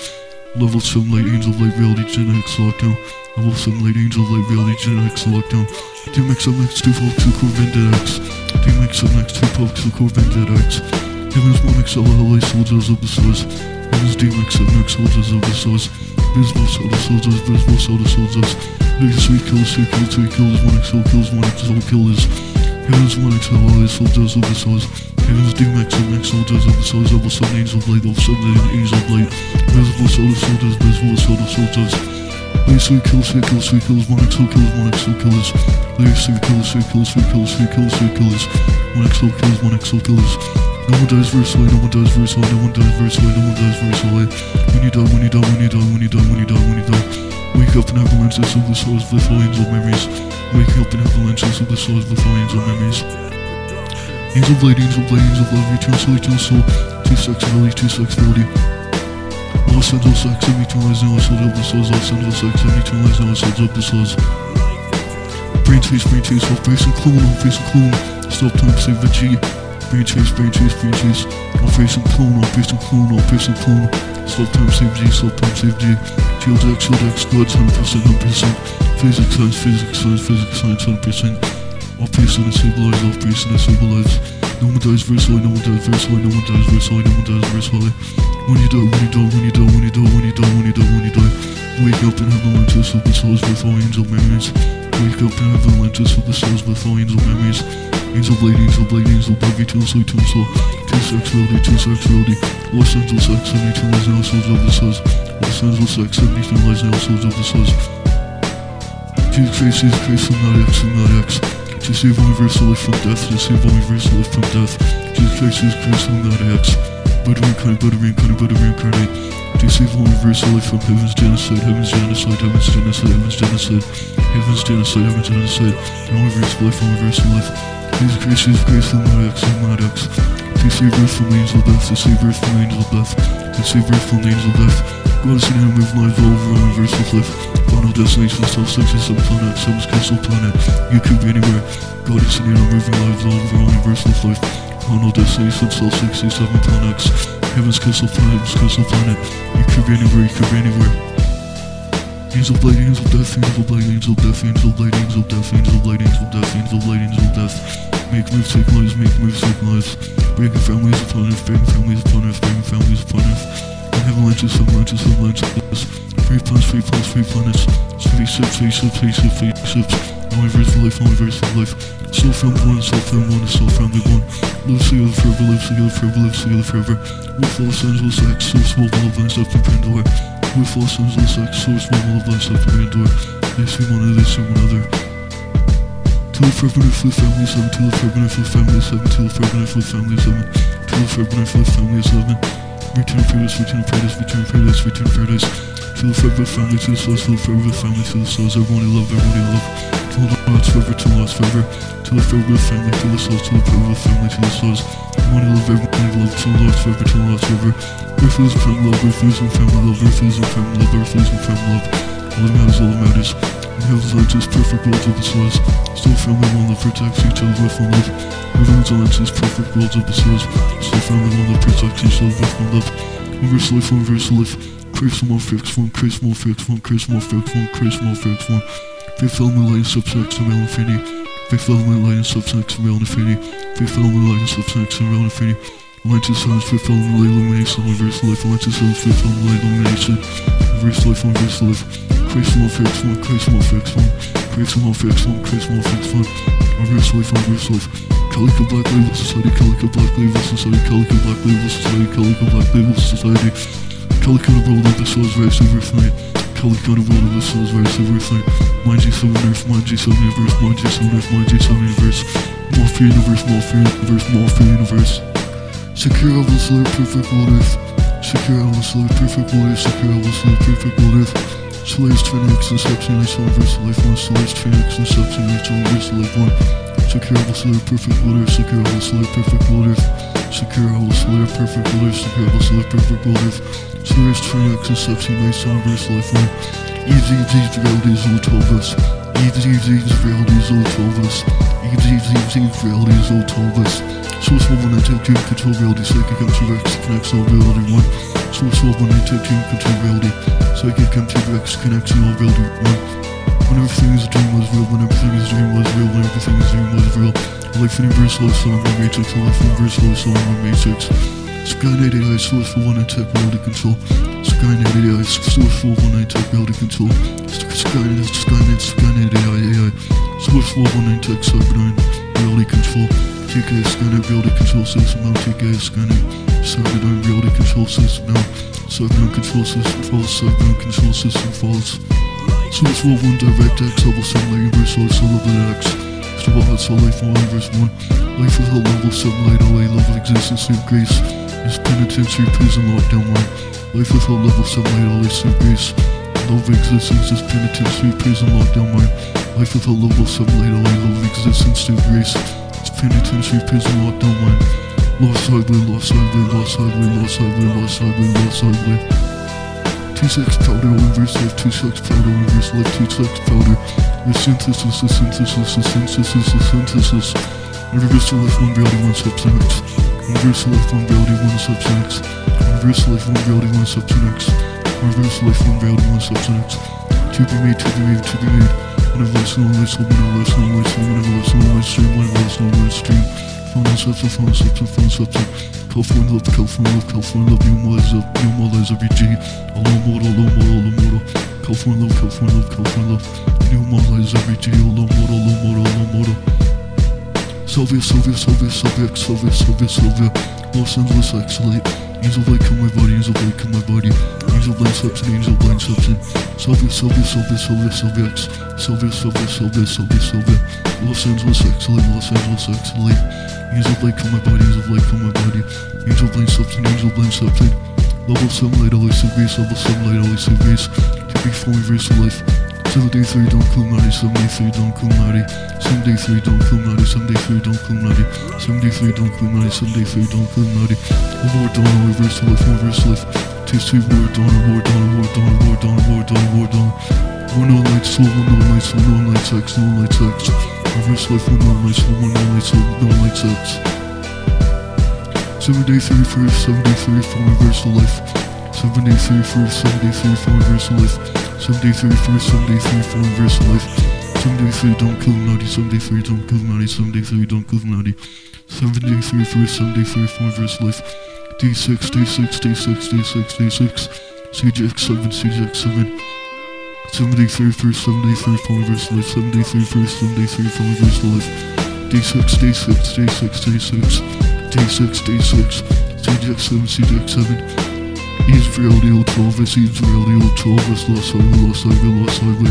Level 7 Light Angel Light Reality Genetics Lockdown, Level 7 Light Angel Light Reality Genetics Lockdown, DMX up next 2 Fox 2 Core Vendetta X, next 2 Fox 2 Core Vendetta X, Heaven's One XL LA Soldiers of the Source, Heaven's DMX up next Soldiers of the Source, Visible Soda Soldiers, Visible Soda Soldiers, Niggas Sweet Killers, Sweet Killers, Sweet Killers, 1 XL Kills, 1 XL Killers, Heaven's One XL LA Soldiers of the Source, Heaven's DMX up next Soldiers of the Source, Level 7 Angel Blade, Level 7 Angel Blade, Visible Soda Soldiers, Visible Soda Soldiers, Lay sweet kills, sweet kills, sweet kills, one XO kills, one XO killers. Lay sweet kills, sweet kills, sweet kills, sweet kills, sweet killers. One XO kills, one XO killers. No one dies versely, no one dies versely, no one dies versely, no one dies versely. When you die, when you die, when you die, when you die, when you die, when you die. Wake up in avalanches of the souls with angel memories. Wake up in avalanches of the souls with angel memories. Angel blade, angel blade, angel love, return soul, return soul. Two sexuality, two sexuality. Los Angeles X, every two lies now, sold up the souls. Los Angeles X, every two lies now, sold up the souls. Brain chase, brain chase, off face and clone, off face and clone. Stop time, save the G. Brain chase, brain chase, brain chase. Off face and clone, off face and clone, off face and clone. Stop time, save G, stop time, save G. Shield X, shield X, gods, 100%, 100%. Physics, science, physics, science, physics, science, 100%. Off face and stabilize, off face and stabilize. No one dies versely, no one dies versely, no one dies versely, no one dies versely. When you die, when you die, when you die, when you die, when you die, when you die, when you die. Wake up and have a lentis of the souls with all angel memories. Wake up and have a lentis of the souls with all angel memories. Angel blade, angel blade, angel blade, V2 soul, 2 soul. 2 sexuality, 2 sexuality. Los Angeles X, 72 lies now, souls of the souls. Los Angeles X, 72 lies now, souls of the souls. Jesus Christ, Jesus Christ, from not X, from not X. To save universal life from death, to save universal life from death. Jesus Christ, Jesus Christ, from not X. Buddha reincarnate, Buddha reincarnate, Buddha reincarnate. Eh? To save universal life from heaven's genocide, heaven's genocide, heaven's genocide, heaven's genocide, heaven's genocide, heaven's genocide. Universal life, universal life. Jesus Christ, Jesus Christ, from not X, from not X. To save earth from the angel death, to save earth from angel death, to save earth from angel death. In him with life all over universal life. Final destination, self 67 planet, seven's castle planet. You could be anywhere. God is in him moving lives all over universal life. Final destination, self 67 planets. Heaven's castle planet, castle planet. You could be anywhere, you could be anywhere. Angel blade, angel death, angel blade, angel death, angel blade, angel death, angel blade, angel death, angel blade, angel death. Make moves, take lives, make moves, take lives. Breaking families upon earth, breaking families upon earth, breaking families upon earth. Avalanches, avalanches, avalanches. Free planets, free planets, free planets. Spaceships, spaceships, spaceships, spaceships. Multiverse of life, multiverse of life. Soul family one, soul family one, soul family one. Live together forever, live together forever, live together forever. With Los Angeles X, source of love, lines up in Pandora. With Los Angeles X, source of love, lines up in Pandora. They see one another, they see one another. To the forever for the family seven, to the forever for the family seven, to the forever for the family seven, to the forever for the family seven. Return paradise, return paradise, return paradise, return. To the forever family, to the souls, the forever family, to the souls. Everyone you love, everyone you love. To the lost forever, to the lost forever. To the forever family, to the souls, to the forever family, to the souls. Everyone you love, everyone you love. To the lost forever, to the lost forever. Earth losing family love, earth losing family love, earth losing family love, earth losing family love. All that matters, all that matters. And heaven's light is perfect worlds of the souls. Still family one that protects each other with one love. Heaven's light is perfect worlds of the souls. Still family one that protects each other with one love. Universal life, universal life. Chris more fix one, Chris more fix one, Chris more fix one, Chris more fix one. Fifth element light subsex to real infinity. Fifth element light subsex to real infinity. Fifth element light subsex to real infinity. Atlantis Sun's fifth element light illumination, universal life. Atlantis Sun's fifth element light illumination. Universal life, universal life. Chris more fix one, Chris more fix one. Chris more fix one, Chris more fix one. Universal life, universal life. Calico Black Label Society, Calico Black Label Society, Calico Black Label Society, Calico Black Label Society. Calico the world of the souls over fight. Calico the world of the souls over fight. Mind G7 Earth, Mind G7 Universe, Mind G7 Earth, Mind G7 Universe. Morphe Universe, Morphe Universe, Morphe Universe. Secure absolute perfect world Earth. Secure absolute perfect world Earth. Secure absolute perfect world Earth. Slaves Phoenix and subsidies to reverse the life one. Slaves Phoenix and subsidies to reverse the life one. Secure all the slayer perfect order. Secure all the slayer perfect order. Secure all the slayer perfect order. Secure all the slayer perfect order. Slaves Phoenix and subsidies to reverse the life one. Easy, easy, realities all 12 us. Easy, easy, realities all 12 us. Easy, easy, realities all 12 us. Source 1 1 attempt to control reality. Psychic observation connects all reality 1 source of an entertainment controllability, psychic empty Rex connects all reality one. When everything is a dream was real, when everything is a dream was real, when everything is a dream was real. Life in I verse, life song, my matrix, life in a verse, life song, my matrix. Skynet AI, source for one oh and tech reality control. Skynet AI, source for one oh and tech reality control. Skynet, Skynet, Skynet AI, AI. Source for one oh and tech cyber reality control. TK Skynet reality control system now. TK Skynet cyber reality control system now. Cyber control system false. Cyber control system false. Source World 1 Direct X Level 7 Light Universe Soul Level X Stable Hot Soul Life 1 Universe 1 Life with a Level 7 Light LA Level Existence Save Grace Is Penitentiary Prison Lockdown 1 Life with a Level 7 Light LA Save Grace Love Existence is Penitentiary Prison Lockdown 1 Life with a Level 7 Light LA Love Existence Save Grace It's Penitentiary Prison Lockdown 1 Lost Highway, Lost Highway, Lost Highway, Lost Highway, Lost Highway, Lost Highway T6 powder, inverse life, T6 powder, inverse life, T6 powder. The synthesis, the synthesis, the synthesis, the synthesis. Universal life, one reality, one substance. Universal life, one reality, one substance. Universal life, one reality, one substance. Universal life, one reality, one substance. To be made, to be made, to be made. Whenever less, no less, whenever less, no less, whenever less, no less, stream, whenever less, no less, stream. Phone substance, phone substance, phone substance. California love, California love, California love, you mother's up, you mother's every G. Allo moro, allo moro, allo moro. California love, California love, California love. You mother's every G. Allo moro, allo moro, allo moro. Sylvia, Sylvia, Sylvia, Sylvia, Sylvia, Sylvia, Sylvia. Los Angeles X-Light. Angel light come my body, angel light come my body. Angel blind substance, angel blind substance. Sylvia, Sylvia, Sylvia, Sylvia, Sylvia X. Sylvia, Sylvia, Sylvia, Sylvia, Sylvia. Los Angeles X-Light, Los Angeles X-Light. Angel light come my body, angel light come my body. Angel blind substance, angel blind substance. Level 7 light, in grace. Level 7 light, in grace. To be full verse of life. Some days I don't feel naughty, some days I don't feel naughty. Some days I don't feel naughty, some days I don't feel naughty. Some days I don't feel naughty, some days I don't feel naughty. One more down, one verse left, one verse left. Tasty war down, war down, war down, war down, war down, war down. One all night slow, one all night slow, one all night sex, one all night sex. One verse left, one all night slow, one all night slow, one all night sex. Seven days, three first, seven days, three four, verse left. Seven days, three first, seven days, three four, verse left. Someday 33, someday verse life. 73, don't kill naughty. 73, don't kill naughty. 73, don't kill naughty. Someday 33, someday 34, verse life. D6, D6, D6, D6, D6. CJX7, CJX7. Someday 33, someday 34, verse life. Someday 33, someday 34, verse life. D6, D6, D6, D6. D6, D6. CJX7, CJX7. Israel the Ultravis, Israel the Ultravis, lost over, lost over, lost over.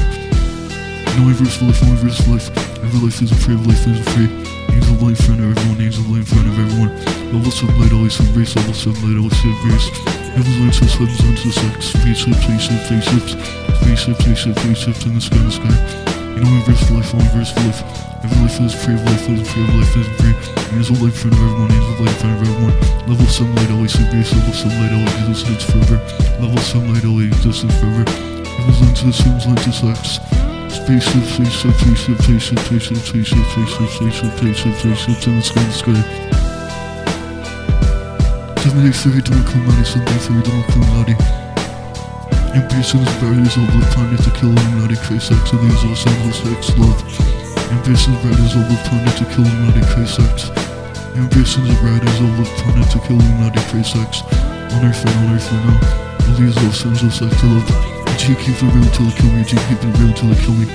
No ever life, no ever life. Every life is a free, life is a free. He's a life friend of everyone, he's a life friend of everyone, names of light in front of everyone. Level 7 light, always have race, level 7 light, always have race. Heaven's light, sus, heaven's light, sus, spaceships, spaceships, spaceships, spaceships, spaceships, spaceships in the sky, in the sky. You know, reverse life, all reverse life. Every life is free, life isn't free, every life isn't free. Angel light in front of everyone, angel light in front of everyone. Level 7 light, always race, level 7 light, always existence forever. Level 7 light, always existence forever. Heaven's light, says heaven's light, says sex. Spaceship, spaceship, spaceship, spaceship, spaceship, spaceship, spaceship, spaceship, spaceship, spaceship in the sky, the sky. 73 don't come naughty, 73 don't come naughty. Impatience varies over time, it's a kill hypnotic face X, and these are some soundless X love. Impatience varies over time, it's a kill hypnotic face X. Impatience varies over time, it's a kill hypnotic face X. On earth and on earth and now, all these are some soundless X love. G keep it real till it kill me, G keep it real till it kill me.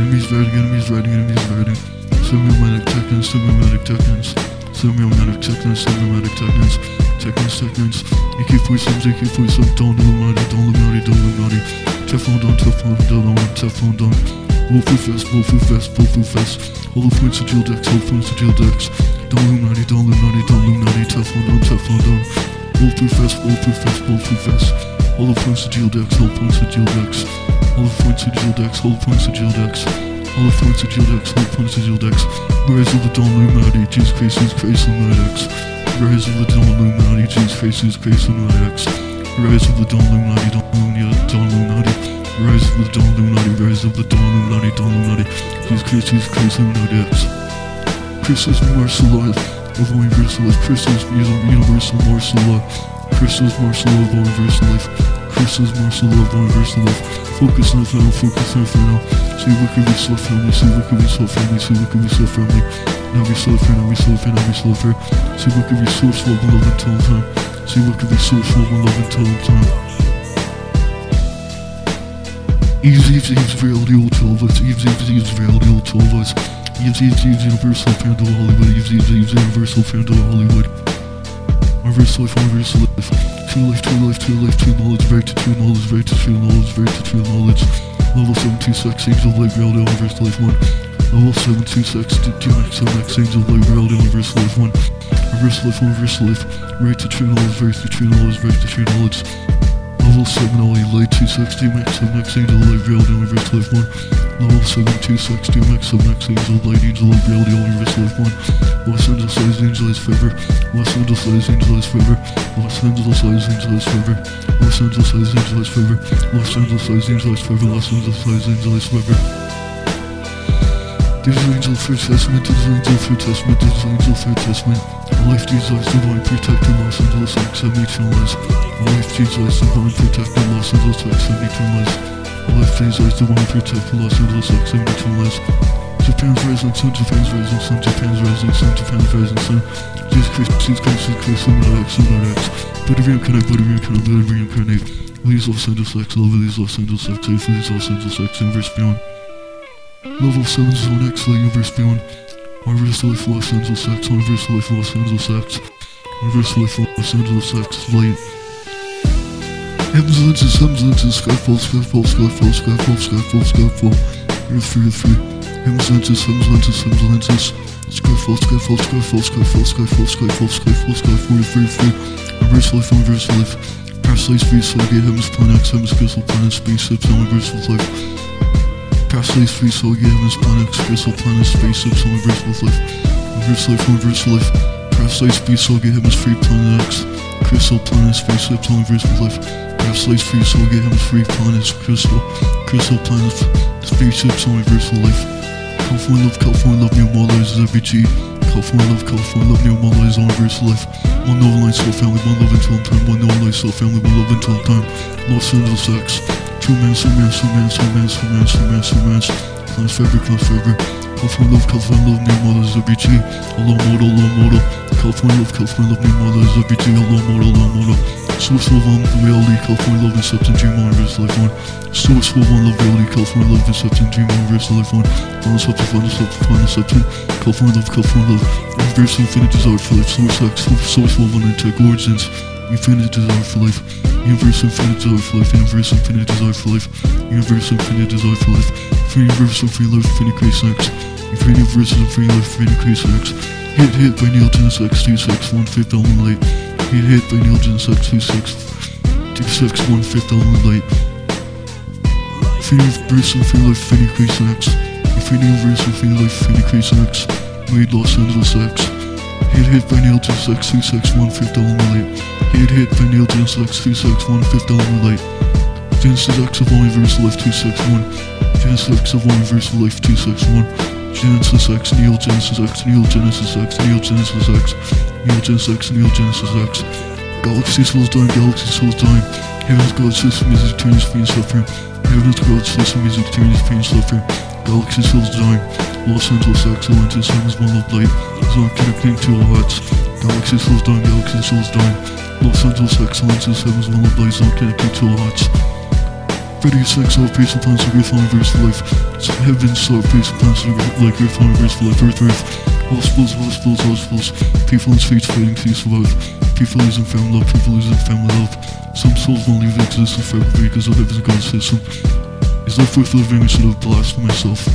Enemies riding, enemies riding, enemies riding. Semiomatic techniques, semiomatic tokens, semiomatic techniques, semiomatic techniques. Techno seconds. İki fıysam zeki fıysam Tanrıları Tanrıları Tanrıları Teflondan teflondan teflondan All the points Holofun steel decks all the points Holofun steel decks Don't look naughty, don't look naughty, don't look naughty. Teflon, don't, teflon, don't. Move Tanrıları Tanrıları Tanrıları Teflondan teflondan All the points Holofun steel decks all the points Holofun steel decks All the points Holofun steel decks all the points Holofun steel decks all X, all the points of X. Rise of the Dawn Illuminati, Jesus Christ, Jesus Christ, Illuminati X. Rise of the Dawn Illuminati, Jesus Christ, Jesus Christ, Illuminati X. Rise of the Dawn Illuminati, Dawn Illuminati, Dawn Illuminati. Rise of the Dawn Illuminati, Rise of the Dawn Illuminati, Dawn Illuminati. Jesus Christ, Jesus Christ, Illuminati X. Christus Martial Law of Universal Life. Christus Universal Martial Law. Christus Martial of Universal Life. Christus Martial Law of Universal Life. Focus on the final, focus on the final. See what could be so friendly, see what could be so friendly, see what could be so friendly. Now be so friendly, now be so friendly, now be so friendly. See what could be sourceful of love until time. See what could be sourceful of love until time. Easy, easy, easy, reality, old 12 voice. Easy, easy, easy, reality, old 12 voice. Easy, easy, easy, universal fan to Hollywood. Easy, easy, easy, universal fan to Hollywood. Universal life, universal life. True life, true life, true life, true knowledge, very to true knowledge, very to true knowledge, very to true knowledge. Level 72 sex, angel light, reality, universal life 1. Level 72 sex, DMX, MX, angel light, reality, universal life 1. Universal life, universal life. Very to true knowledge, very to true knowledge, very to true knowledge. Level 7 LA light 260 max MX angel light reality universal life 1 Level 7 260 max MX angel light angel light reality universal life 1 Los Angeles eyes angel eyes fever Los Angeles eyes angel eyes fever Los Angeles eyes angel eyes fever Los Angeles eyes angel eyes fever Los Angeles eyes angel eyes fever Los Angeles eyes angel eyes is angel first testament, is angel first testament, is angel first testament. Life Jesus divine protector, Los Angeles X, eternalize. Life Jesus divine protector, Los Angeles X, eternalize. Life Jesus divine protector, Los Angeles X, eternalize. Japan's rising sun, Japan's rising sun, Japan's rising sun, Japan's rising sun. Jesus Christ, Jesus Christ, Jesus Christ, Luminite X, Luminite X. Better reincarnate, better reincarnate, better reincarnate. Please Los Angeles X, love, please Los Angeles X, please Los Angeles X, universe beyond. Level 7 Zone X, Light Universe Beyond. Universal Life Los Angeles X, Universal Life Los Angeles X. Universal Life Los Angeles X, Light. Heaven's lenses, heaven's lenses, skyfall, skyfall, skyfall, skyfall, skyfall, skyfall. Earth free, earth free. Heaven's lenses, heaven's lenses, heaven's lenses. Skyfall, skyfall, skyfall, skyfall, skyfall, skyfall, skyfall, skyfall, earth free, earth free. Universal Life, Universal Life. Parasite Space, Stargate, Heaven's Planet X, Heaven's Crystal Planet, Spaceships, Universal Life. Parasite Space, Stargate, Heaven's Planet X, Crystal Planet, Spaceships, Universal Life. Universal Life, Universal Life. Parasite Space, Stargate, Heaven's Free Planet X, Crystal Planet, Spaceships, Universal Life. Parasite Space, Stargate, Heaven's Free Planets, Crystal, Crystal Planet, Spaceships, Universal Life. California love, California love, new models, every G. California love, California love, new models, universal life. One love, line, soul family, one love until time, one love, line, soul family, one love until time. Los Angeles X. Two man, two man, two man, two man, two man, two man, two man. Class forever, class forever. California love, California love, new models, every G. Hello model, hello model. California love, California love, new models, every G. Hello model, hello model. Source love on reality, California love, accepting dream, universal life one. Source love on love reality, California love, accepting dream, universal life one. Final subject, final subject, final subject. California love, California love. Universal infinite desire for life. Source X, source love on intake origins. Infinite desire for life. Universal infinite desire for life. Universal infinite desire for life. Universal infinite desire for life. Free universal free life. Infinite grace X. Infinite universal free life. Infinite grace X. Hit hit by Neil Genesis X two six one fifth element late. Hit hit by Neil Genesis X two six two six one fifth element late. Infinite universal free life. Infinite grace X. Infinite universal free life. Infinite grace X. Made Los Angeles X. Hit hit Genesis X two six one fifth element late. Hit Genesis X two six one fifth late. Genesis X of Universal Life 261. Genesis X of Universal Life 261. Genesis X, Neil Genesis X, Neil Genesis X, Neil Genesis X, Neil Genesis X, Neil Genesis X. Galaxy souls dying, galaxy souls dying. Heaven's God system is eternity, pain, suffering. Heaven's God system is eternity, pain, suffering. Galaxy souls dying. Los Angeles excellence, heaven's one love light. Zone connecting to all hearts. Galaxy souls dying, galaxy souls dying. Los Angeles excellence, heaven's one love light. Zone connecting to all hearts. Ready sex all peace and plans of earth on verse for life. So heaven so peace and plans of like earth on verse for life, earth earth. Hospitals, hospitals, hospitals. People in streets fighting to survive. People losing family love, people losing family love. Some souls won't leave existence forever because of heaven's God system. Is life worth living should have blasted myself?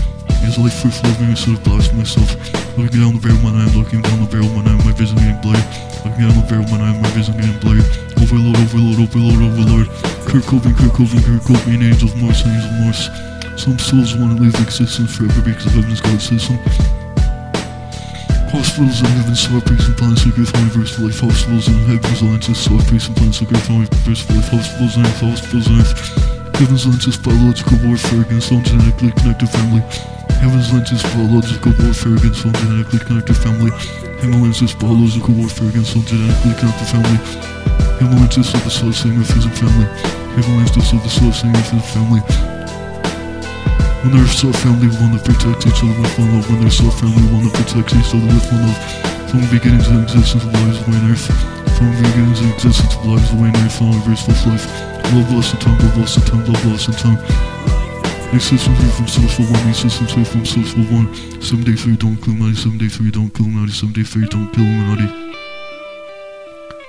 Is life worth living should have blasted myself? Looking down the barrel of my eye, looking down the barrel of my eye, my vision getting blurry. Looking down the barrel of my eye, my vision getting blurry. Overload, overload, overload, overload. Kurt Cobain, Kurt Cobain, Kurt Cobain, Angels Morse, Angels of Morse. Some souls want to live existence forever because heaven's God system. Hospitals in heaven, saw peace and plans, like earth, universe, life. Hospitals in heaven's Atlantis, saw peace and plans, like earth, universe, life. Hospitals on earth, hospitals on earth. Heaven's Atlantis, biological warfare against all genetically connected family. Atlantis, biological warfare against all genetically connected family. Atlantis, biological warfare against all genetically connected family. Atlantis of the soul, same earth is a family. Atlantis of the soul, same earth is a family. When they're so family, one that protects each other with one love. When they're so family, one that protects each other with one love. From the beginnings of existence of lives away on earth. From the beginnings of existence of lives away on earth, all verse with life. Love lost in time, love lost in time, love lost in time. Existence free from source for one, existence free from source for one. Seven day three, don't kill Illuminati, seven day three, don't kill Illuminati, seven day three, don't kill Illuminati.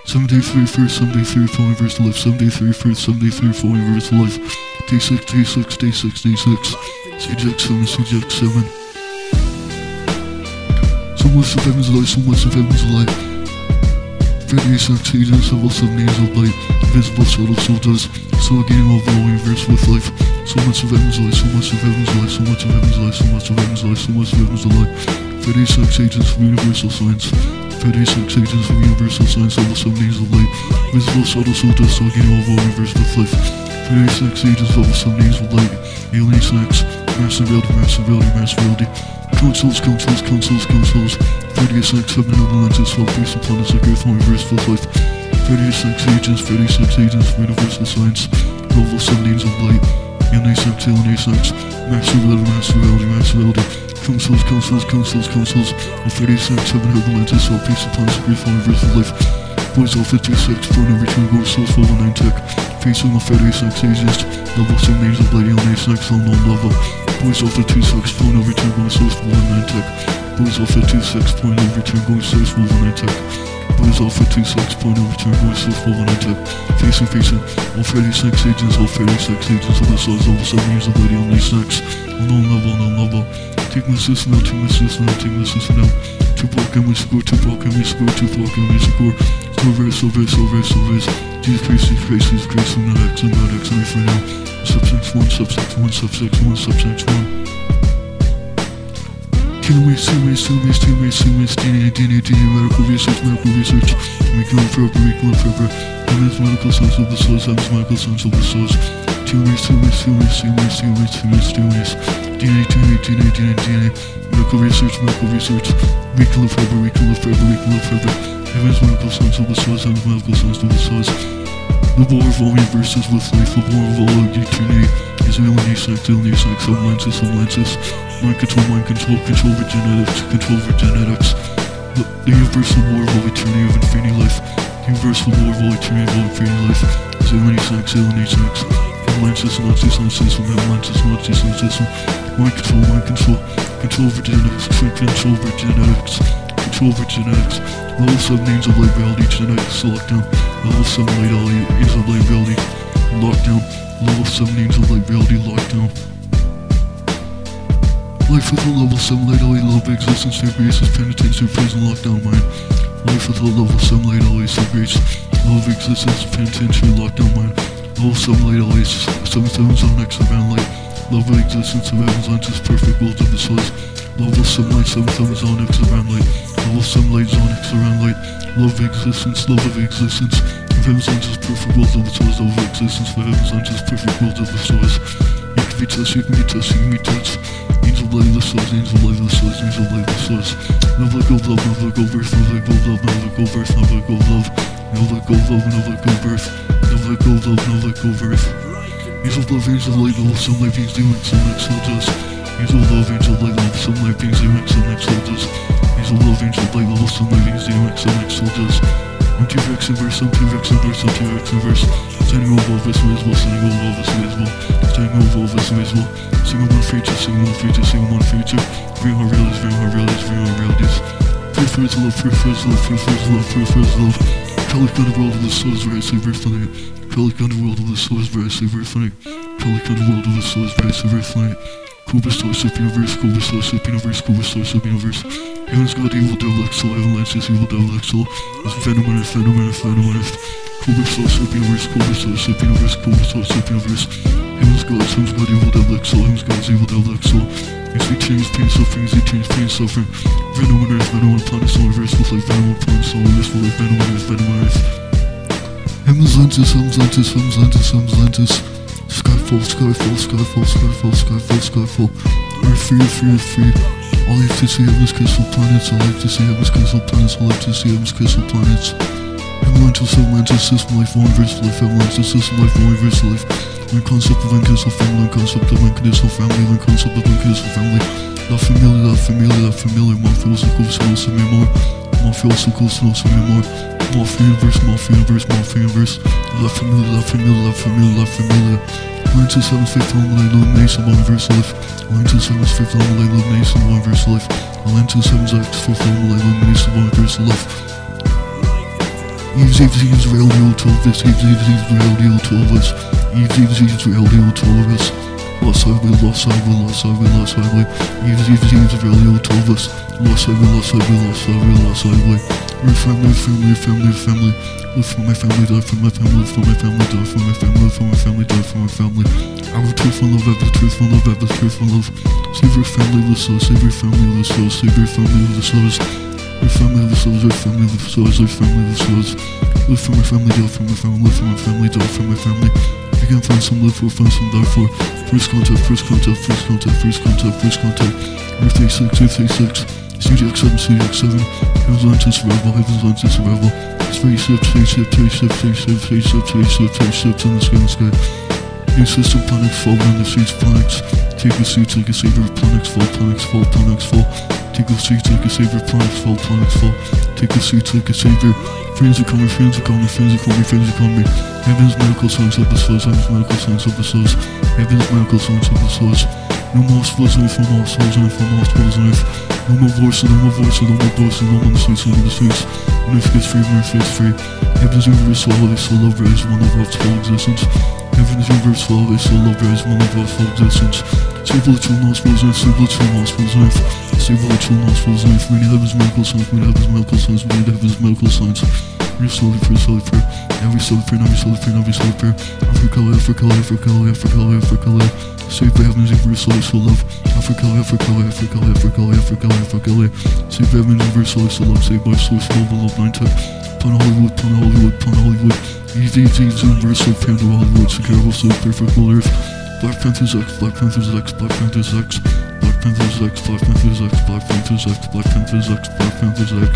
Seven day three, first, seven day three, four, verse life, seven day three, first, seven day three, four, verse life. Day six, day six, day six, day six. CJX7, CJX7. Some list of heaven's light, some list of heaven's light. Freddy succeeds of also names of light. Visible subtle soul does. So again of the universe with life. So much of heaven's light, so much of heaven's light, so much of heaven's light, so much of heaven's light, so much of heaven's light. Freddy sex agents from universal science. Freddy sex agents from universal science of also names of light. Visible subtle soul does. So again of the universe with life. Freddy sex agents of also names of light. Alien sex. Massive reality, massive reality, massive reality. Councils, councils, councils, councils. 36, 7 elemental, 12 beasts and planets like Earth, one reverse full life. 36 agents, 36 agents of universal science. Level 17s of light. Alien sex, alien sex. Massive reality, massive reality, massive reality. Councils, councils, councils, councils. 36, 7 elemental, 12 beasts and planets like Earth, one reverse full life. Boys Alpha 26, phone over to go source full 9 tech. Facing the 36 agents. Level 17s of light, alien sex, unknown level. Boys Alpha 26, phone over to go source full 9 tech. Boys Alpha 26, point over to going source full 9 tech. Boys Alpha 26, point over to going source full 9 tech. Facing, facing. All 36 agents, all 36 agents of the source, level 17s of light, alien sex. Unknown level, unknown level. Take my system out, take my system out, take my system out. Tupac and we score, Tupac and we score, Tupac and we score. Silver, silver, silver, silver. Jesus Christ, Jesus Christ, Jesus Christ, I'm not X, I'm not X, I'm for now. Subsex 1, subsex 1, subsex 1, subsex 1. Telomeres, telomeres, telomeres, telomeres, telomeres, DNA, DNA, DNA, medical research, medical research. We can live forever, we can live forever. Heaven's medical science of the source, heaven's medical science of the source. Telomeres, telomeres, telomeres, telomeres, telomeres, telomeres, telomeres. DNA, DNA, DNA, DNA, DNA. Medical research, medical research. We can live forever, we can live forever, we can live forever. Heaven's medical science of the source, heaven's medical science of the source. The of all universes with life, war of all eternity. Is alien sex, alien sex, Atlantis, Atlantis. Mind control, mind control, control over genetics, control over genetics. The, the universal war of eternity of infinity life. The universal war of eternity of infinity life. Is alien sex, alien Nazi science system, Atlantis, Nazi science system. Mind control, mind control, control over genetics, control over genetics, over genetics. Level 7 names of light reality, genetics, lockdown. Level 7 light names of light reality, lockdown. Level 7 names of light reality, lockdown. Life with a level 7 light LA, love existence, their basis, penitentiary, prison, lockdown, mind. Life with a level 7 light LA, love existence, penitentiary, lockdown, mind. Level 7 light LA, 7 7 zone X, event light. Love of existence of heaven's Atlantis, perfect world of the source. 7 light, 7 7 zone X, event light. Level 7 light, zone X, around light. Love of existence, love of existence. Of heaven's Atlantis, perfect world of the source. Love of existence, of heaven's Atlantis, perfect world of the source. You can be touched, you can be touched, you can be touched. Angel light of the source, angel light of the source, angel light of the source. Never go of love, never go of birth, never go of love, never go of birth, never go of love. Never go of love, never go of birth. Never go of love, never go of birth. Angel of love, angel of light, level some light beings doing some next soldiers. Angel of love, angel of light, level some light beings doing some next soldiers. Angel of love, angel of light, level some light beings doing some next soldiers. Empty Rex and verse, empty Rex and verse, empty Rex and verse. Standing over all this visible, standing over all this visible. Standing over all this visible. Single one future, single one future, single one future. Real hard realities, real hard realities, real hard realities. Proof for his love, proof for his love, proof for his love, proof for his love. Pelican world of the soul is very super funny. Pelican world of the soul is very super funny. Pelican world of the soul is very super funny. Cobra Star Sub Universe, Cobra Star Sub Universe, Cobra Star Sub Universe. Heaven's God, evil devil, Exel, Heaven Lances, evil devil, Exel. It's Venom and Venom and Venom and Cobra Star Sub Universe, Cobra Star Sub Universe, Cobra Star Sub Universe. Heaven's God, Heaven's God, evil devil XL, Heaven's God, evil devil XL. Easy change, pain, suffering, easy change, pain, suffering. Venom on earth, venom on planet, soul, reverse, with life, venom on planet, soul, reverse, with life, venom on earth, venom on earth. Heaven's Lentis, Heaven's Lentis. Skyfall, Skyfall, Skyfall, Skyfall, Skyfall, Skyfall. Earth free, free, free. All I have to see heaven's crystal planets, all I have to see heaven's crystal planets, all I have to see heaven's crystal planets. Heavenlantis, Heavenlantis, system life, one verse life, Heavenlantis, system life, one verse life. One concept of unconditional family, one concept of unconditional family, one concept of unconditional family. La familia, la familia, la familia, mafioso, close, no me more. Mafioso, close, no me more. Mafia universe, mafia universe, mafia universe. La familia, la familia, la familia, la familia. Line to seven's fifth home, illumination, one verse life. Line to seven's fifth home, illumination, one verse life. Line to act, fifth home, illumination, one verse life. Eves, Eves, Eves, reality will tell this. Eves, Eves, Eves, reality will tell this. Eves, Eves, Eves, will tell us. Lost highway, lost highway, lost highway, lost highway. Eves, Eves, Eves, reality will tell us. Lost highway, lost highway, lost highway, lost highway. We're family, family, family, family. Live for my family, die for my family, live for my family, die for my family, live for my family, die for my family. I have truth and love, I have truth and love, I have truth and love. Save your family, soul, save your family, soul, save your family, the souls. Your family, the souls, your family, the souls, your family, the souls. Live for my family, die for my family, live for my family, die for my family. You can find some live for, find some die for. First contact, first contact, first contact, first contact, first contact. Earth 86, Earth 86. CDX7, CDX7. Heaven's line to survival, heaven's line to survival. Spaceship, spaceship, spaceship, spaceship, spaceship, spaceship, spaceships in the sky, in the sky. New system planets fall on the seats, planets. Take a seat, take a seat, saver, planets fall, planets fall, planets fall. Take a seat, take a saver, planets fall, planets fall. Take a seat, take a saver. Friends are coming, friends are coming, friends are coming, friends are coming. Heaven's medical science of the souls, heaven's medical science of the souls. Heaven's medical science of the souls. No more souls, no more souls, no more souls, no more no more voices, no more voices, no more voices, no more on the streets, no more on the streets. When earth gets free, when earth gets free. Heaven's universe, all they still love, rise, one of God's full existence. Heaven's universe, all they still love, rise, one of God's full existence. True hospitals, earth, true hospitals, earth. True hospitals, earth. We need heaven's medical science, we need heaven's medical science, we need heaven's medical science. Every slowly prayer, slowly prayer. Every slowly prayer, every slowly prayer, every slowly prayer. Africa, Africa, Africa, Africa, Africa. Save heavens, soul, soul love. Africa, Africa, Africa, Africa, Africa, Africa, Save heavens, soul, soul love. Save my soul, soul, love, nine tech. Planet Hollywood, Planet Hollywood, Planet Hollywood. Easy, easy, universal, Planet Hollywood. Secure, also, perfect, full earth. Black Panthers X, Black Panthers X, Black Panthers X. Black Panthers X, Black Panthers X, Black Panthers X, Black Panthers X, Black Panthers X.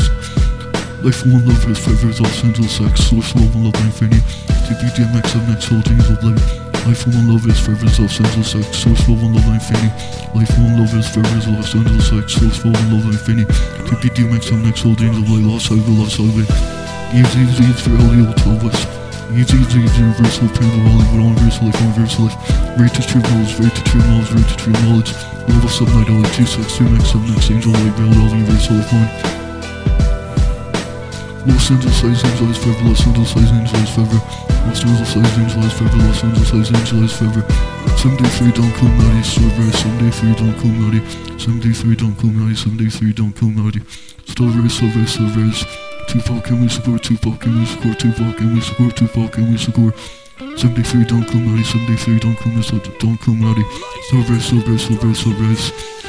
Life one love is forever is Los Angeles X, source love and love infinity. TPDMX next holdings of light. Life one love is forever is Los Angeles X, source love and love infinity. Life one love is forever is Los Angeles X, source love and love infinity. TPDMX next holdings of light. Lost highway, lost highway. Easy, easy, easy for Hollywood 12 us. Easy, easy, universal, pain of Hollywood, universal life, universal life. Rate to true knowledge, rate to true knowledge, rate to true knowledge. Level 7 night, LA 2 6 2 max 7 next angel light, rail, all universal life, one. Los Angeles size angel is forever, Los Angeles size angel is forever. Los Angeles size angel is forever, Los Angeles size angel is forever. Someday free don't come naughty, server, someday free don't come naughty. Someday free don't come naughty, someday free don't come naughty. Very, still very, Tupac can we support, Tupac can we support, Tupac can we support, Tupac can we. Someday free don't come someday free don't come naughty, don't very, still very, still very, still very.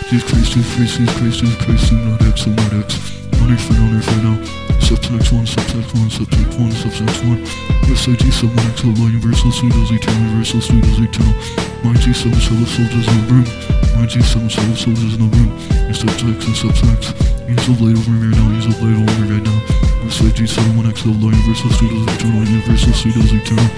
Jesus Christ, Jesus Christ, Jesus Christ, Jesus Christ, not X, not X. Now, on earth right now. Subtext 1, subtext 1, subtext 1, subtext 1. SIG 7 XL, Universal Studios Eternal, Universal Studios Eternal. My G7 Solar Soldiers in the room. My G7 Solar Soldiers in the room. Your subtext and subtext. Use of light over me right now, use of light over me right now. SIG 7 XL, Universal Studios Eternal, Universal Studios Eternal.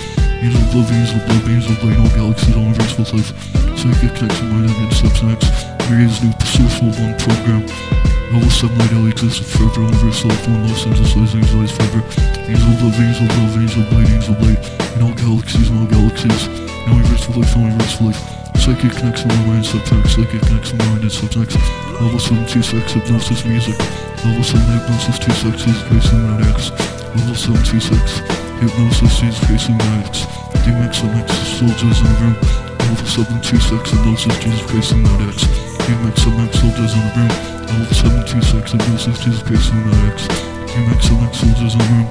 Use of love, use of love, use of light, all galaxies, all universal life. Psychic connection, mind, and subtext. Maria's new Sourceful 1 program. Level 7 light LA exists forever, universal life, one Los Angeles, Los Angeles, forever. Angel love, angel love, angel light, angel light. In all galaxies, in all galaxies. In universal life, in universal life. Psychic connection, my mind, subtext. Psychic connection, my mind, and subtext. Level 7 2 sex, hypnosis, music. Level 7 hypnosis, 2 sex, Jesus Christ, Illuminati X. Level 7 2 sex, hypnosis, Jesus Christ, Illuminati X. DMX, MX, soldiers in the room. Level 7 2 sex, hypnosis, Jesus Christ, Illuminati X. DMX, MX, soldiers in the room. Level 7 2 sex, hypnosis, Jesus Christ, Illuminati X. DMX, MX, soldiers in the.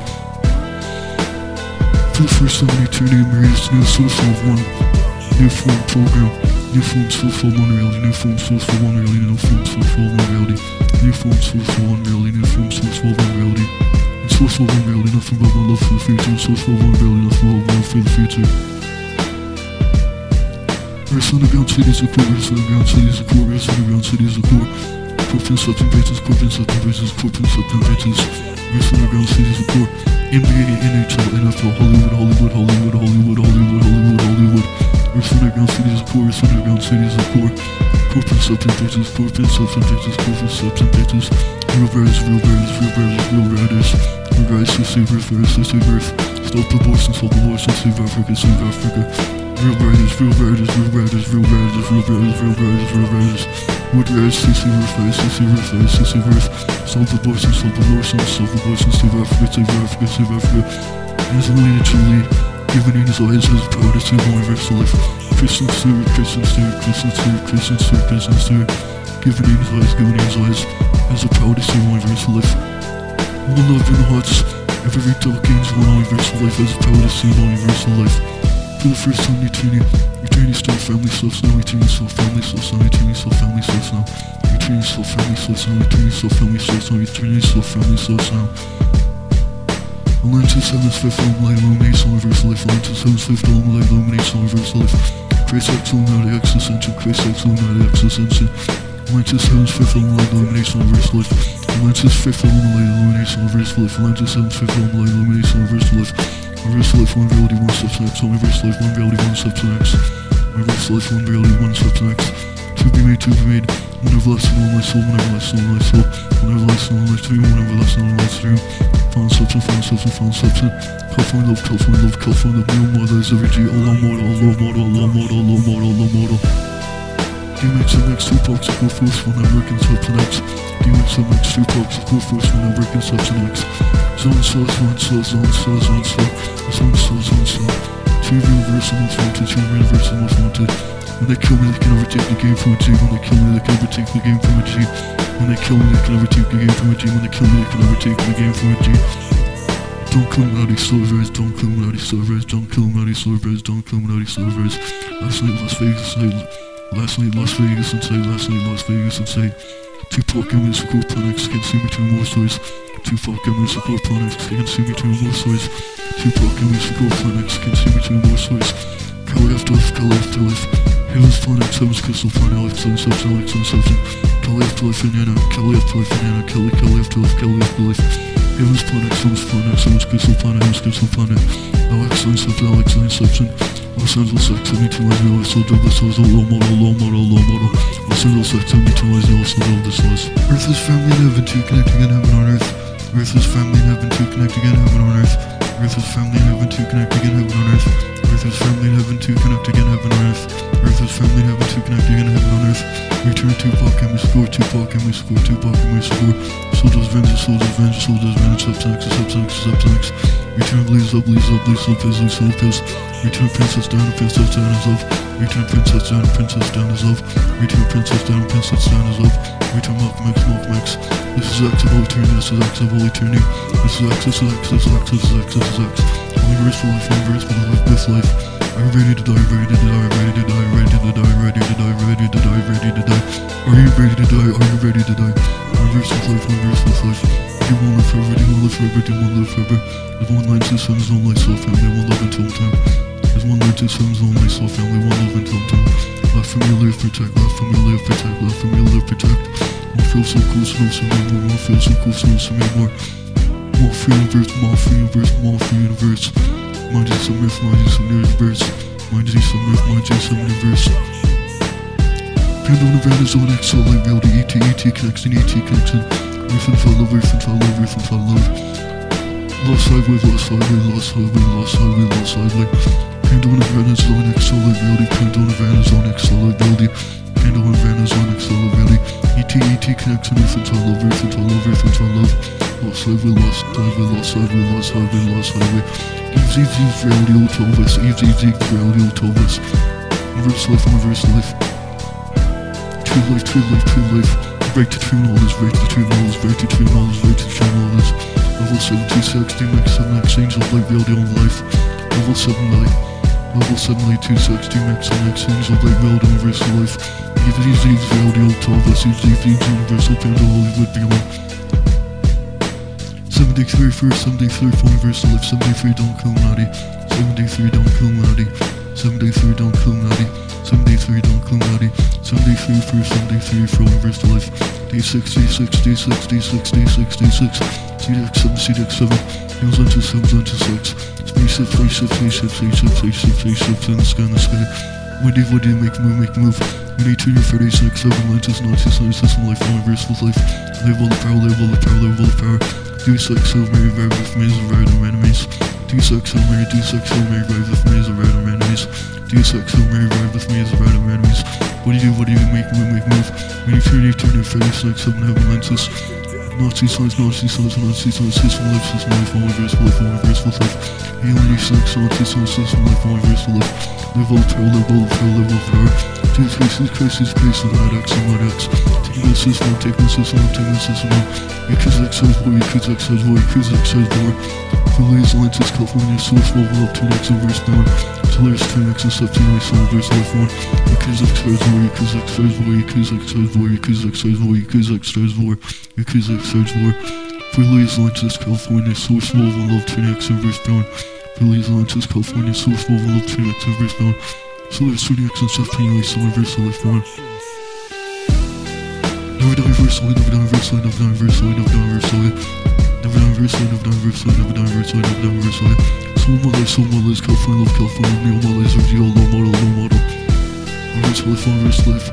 For the first time in eternity, Maria's new source of one. New form program. New form source for one reality. New form source for one reality. New form source for one reality. New form source for one reality. New form source for one reality. And for one reality. Nothing but my love for the future. Source for one reality. Nothing but my love for the future. Earth underground cities of core. Earth underground cities of core. Earth underground cities of core. Corporate substance bitches. Corporate substance bitches. Corporate substance bitches. Earth underground cities of core. NBA, NHL, NFL, Hollywood, Hollywood, Hollywood, Hollywood, Hollywood, Hollywood, Hollywood. Earth underground cities of core. Earth underground cities of core. Corporate substance bitches. Corporate substance bitches. Corporate substance bitches. Real riders, real riders, real riders. Real riders to save Earth, riders to save Earth. Stop abortion, stop abortion, save Africa, save Africa. Real riders, real riders, real riders, real riders, real riders, real riders, real riders. Wood riders, CC Earth, riders, CC Earth, riders, CC Earth. Stop abortion, stop abortion, stop abortion, save Africa, save Africa, save Africa. Angelina Jolie, giving his eyes as proud as his universal life. Christian Stewart, Christian Stewart, Christian Stewart, Christian Stewart, Christian Stewart. Giving his eyes, giving his eyes as the proudest in universal life. One love in the hearts every dark angel in universal life as the proudest in universal life. For the first time, returning, returning still family stuff now, returning still family stuff now, returning still family stuff now, returning still family stuff now, returning still family stuff now, returning still family stuff now. Atlantis Heaven's fifth element light illuminates all reverse life. Atlantis Heaven's fifth element light illuminates all reverse life. Christ X Illuminati X Ascension. Christ X Illuminati X Atlantis Heaven's fifth element light illuminates all reverse life. Atlantis fifth element light illuminates all reverse life. Atlantis Heaven's fifth element light illuminates all reverse life. Reverse life, one reality, one substance X. All reverse life, one reality, one substance X. Reverse life, one reality, one substance. To be made, to be made. One everlasting, one my soul, one everlasting, one my soul. One everlasting, one my dream, one everlasting, one my dream. Found substance, found substance, found substance. California love, California love, California love. New mother is every G. Allah model, Allah model, Allah model, Allah model, Allah DMX MX, two box of go first when I'm working substance X. DMX MX, two box go first when I'm working substance. Zone slow, zone slow, zone slow, zone slow. Zone slow, zone slow. Two universal most wanted, two universal most wanted. When they kill me, they can never take the game from a G. When they kill me, they can never take the game from a G. When they kill me, they can never take the game from a G. When they kill me, they can never take the game from a G. Don't kill naughty silvers. Don't kill naughty silvers. Don't kill naughty silvers. Don't kill naughty silvers. Last night, Las Vegas night. Last night, Las Vegas inside. Last night, Las Vegas inside. Two fucking musical planets can see me two more stories. Two fucking musical planets can see me two more stories. Two fucking musical planets can see me two more stories. Kelly afterlife, Kelly afterlife. Heaven's planet, Seven's crystal planet, life, sun, substance, life, sun, substance. Kelly afterlife, Indiana, Kelly afterlife, Indiana, Kelly, Kelly afterlife, Kelly afterlife. Heaven's planet, Seven's planet, Seven's crystal planet, Heaven's crystal planet. Alex, sun, substance, Alex, sun, substance. Los Angeles X, 72 Lies, New Lies, Soul, Douglas, Soul, Low Model, Low Model, Low Model. Los Angeles X, 72 Lies, New Lies, Soul, Douglas, Lies. Earth is family in heaven, two connecting in heaven on earth. Earth is family in heaven, two connecting in heaven on earth. Earth is family in heaven, two connecting in heaven on earth. Earth is family in heaven, two connecting in heaven on earth. Earth is family in heaven, two connecting in heaven on earth. Return Tupac and we score, Tupac and we score, Tupac and we score. Soldiers vengeance, soldiers vengeance, soldiers vengeance, subsex, subsex, subsex. Return blaze up, blaze up, blaze up, blaze up, blaze up. Return princess down, princess down as of. Return princess down, princess down as of. Return princess down, princess down as of. Return Malcolm X, Malcolm X. This is X of all eternity, this is X of all eternity. This is X, this is X, this is X, this is X, this is X. Universe for life, universe for life, this life. You ready to die, ready to die, ready to die, ready to die, ready to die, ready to die, ready to die? Are you ready to die, are you ready to die? Universe with life, universe with life. You want to live forever, you want to live forever, you want to live forever? There's one line, two sons, one life, soul, family, one love until time. There's one line, two sons, one life, soul, family, one love until time. Love for me, live, protect, love for me, live, protect, love for me, live, protect. Won't feel so cool, so so me more, won't feel so cool, so so me more. Free universe, free universe, free universe. Mind mind you some universe. Mind you some myth, mind you some universe. Pandora Van is on XL, like reality, ET, ET connection, ET connection. And fall love, and fall love, and fall love. Lost highway, lost highway, lost highway, lost highway, lost highway. Pandora Van is on XL, like reality, Pandora Van is on XL, like reality. Pandora Van is on XL, like reality. ET, ET connection, and fall love, and fall love, and fall love. Lost highway, lost highway, lost highway, lost highway, lost highway. Eve, Eve, Eve, reality, old Elvis. Eve, Eve, Eve, reality, old Elvis. Reverse life, reverse life. True life, true life, true life. Break to true knowledge, break to true knowledge, break to true knowledge, break to true knowledge. Level 76, DMX, MX, Angel, Light, Reality, on life. Level 7, light. Level 7 late 2 6 2 max on X Angel Blade Meld Universal Life EVZ Reality Old 12 SEG Universal Panda Hollywood Beyond 73 first 73 for Universal Life 73 Don't Illuminati 73 Don't Illuminati 73 Don't Illuminati 73 Don't Illuminati 73 first 73 for Universal Life D6 D6 D6 D6 D6 D6 CDX 7 CDX 7 Heels onto 7 onto 6 Spaceship, spaceship, spaceship, spaceship, spaceship, spaceship, in the sky, in the sky. Windy, windy, make a move, make move. We need to your 36, 7 lenses, Nazi science, system, life, with life. Live all the power, live all the power, live all the power. D6, so Mary, vibe with me, so random enemies. D6, so Mary, D6, so Mary, vibe with me, so random enemies. D6, so Mary, vibe with me, so random enemies. What do you do, what do you do, make move, make move. We need 30, 30, 36, 7 heaven lenses. Nazi science, Nazi science, Nazi science, system, life, system, life, one verse, life, one verse with life. Alien sex, Nazi science, system, life, one verse life. Live all power, live all power, live all power. Two spaces, crisis, space, and light X, and light X. Taking the system, taking the system, taking the system. Yakuza X says boy, Yakuza X says boy, Yakuza X says boy. Phillies, Atlantis, California, Source, Mobile, up 2x, Verse down. Solaris, 10x, and stuff, 2x, Verse life 1. Yakuza X boy, Yakuza X boy, Yakuza X boy, Yakuza X boy, Yakuza X boy, Yakuza X boy. Phillies, Atlantis, California, Source, Mobile, love 10x, and Verse down. Phillies, Atlantis, California, Source, Mobile, love 10x, Verse down. Solaris, 20x, and stuff, 2x, Verse life 1. Never done versely, never done versely, never done versely, never done versely. Never done versely, never done versely, never done versely, never done versely. Soul mother, soul mother, California, love California, Neo model is reveal, low model, low model. Reverse life, on reverse life.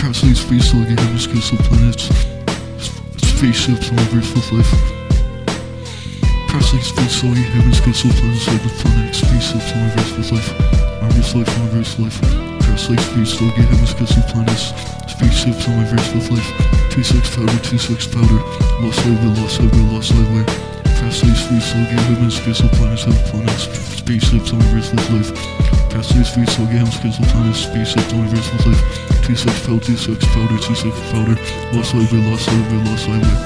Parasites, space, so again, hemispheres, so planets. Spaceships, on reverse with life. Parasites, space, so again, hemispheres, so planets, like the planet. Spaceships, on reverse with life. On reverse life, reverse life. Parasites, space, so again, hemispheres, so planets. Spaceships on my verse with life. 2-6 powder, 2-6 powder. Lost highway, lost highway, lost highway. Fast lace, free soul, game, heaven, space, planets, heaven, planets. Spaceships on my verse with life. Fast lace, free soul, game, space, planets. Spaceships on my verse with life. 2-6 powder, 2-6 powder, 2-6 powder. Lost highway, lost highway, lost highway.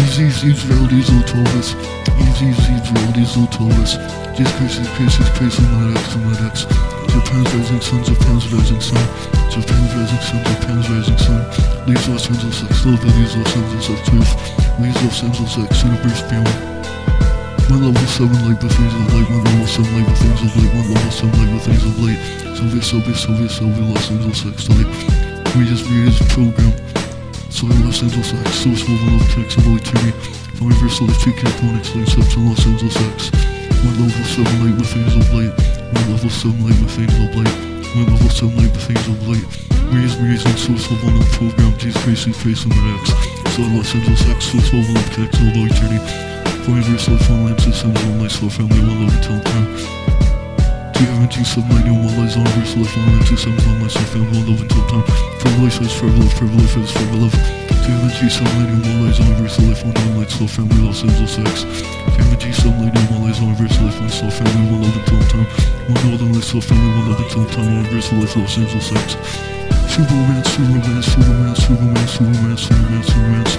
Easy, easy, realities, told. Easy, easy, realities, us. Just crazy, crazy, crazy, not X, not X. Japan's rising sun, Japan's rising sun. Japan's rising sun, Japan's rising sun. Leaves Los Angeles love that leaves Los Angeles X, truth. Leaves Los Angeles X, universe beyond. One level 7 light with things of light, one level 7 light with things of light, one level 7 light with things of light. Soviet, Soviet, Soviet, Soviet, Los Angeles light. We just read his program. So Los Angeles X, source text of light to me. From reversal of 2 Caponics, light steps in Los Angeles X. One level 7 light with things of light. One level 7 light with things of light. One level 7 light with things of light. Raise, raise, and source level on the program. G's crazy, crazy, and X. So Los Angeles X, source of text of light journey. For reversal of one lens, systems, one light, slow family, one love until time. G7, G7, I know one lies on reverse life, one systems, one light, slow family, one love until time. Forever life is forever love, forever life is forever love. G7, G7, I know one lies on reverse life, one light, slow family, Los Angeles X. G7, G7, I know one lies on reverse life, one slow family, one love until time. One slow family, one love until time, one reverse life, Los Angeles X. True romance, true romance, true romance, true romance, true romance, true romance, true romance.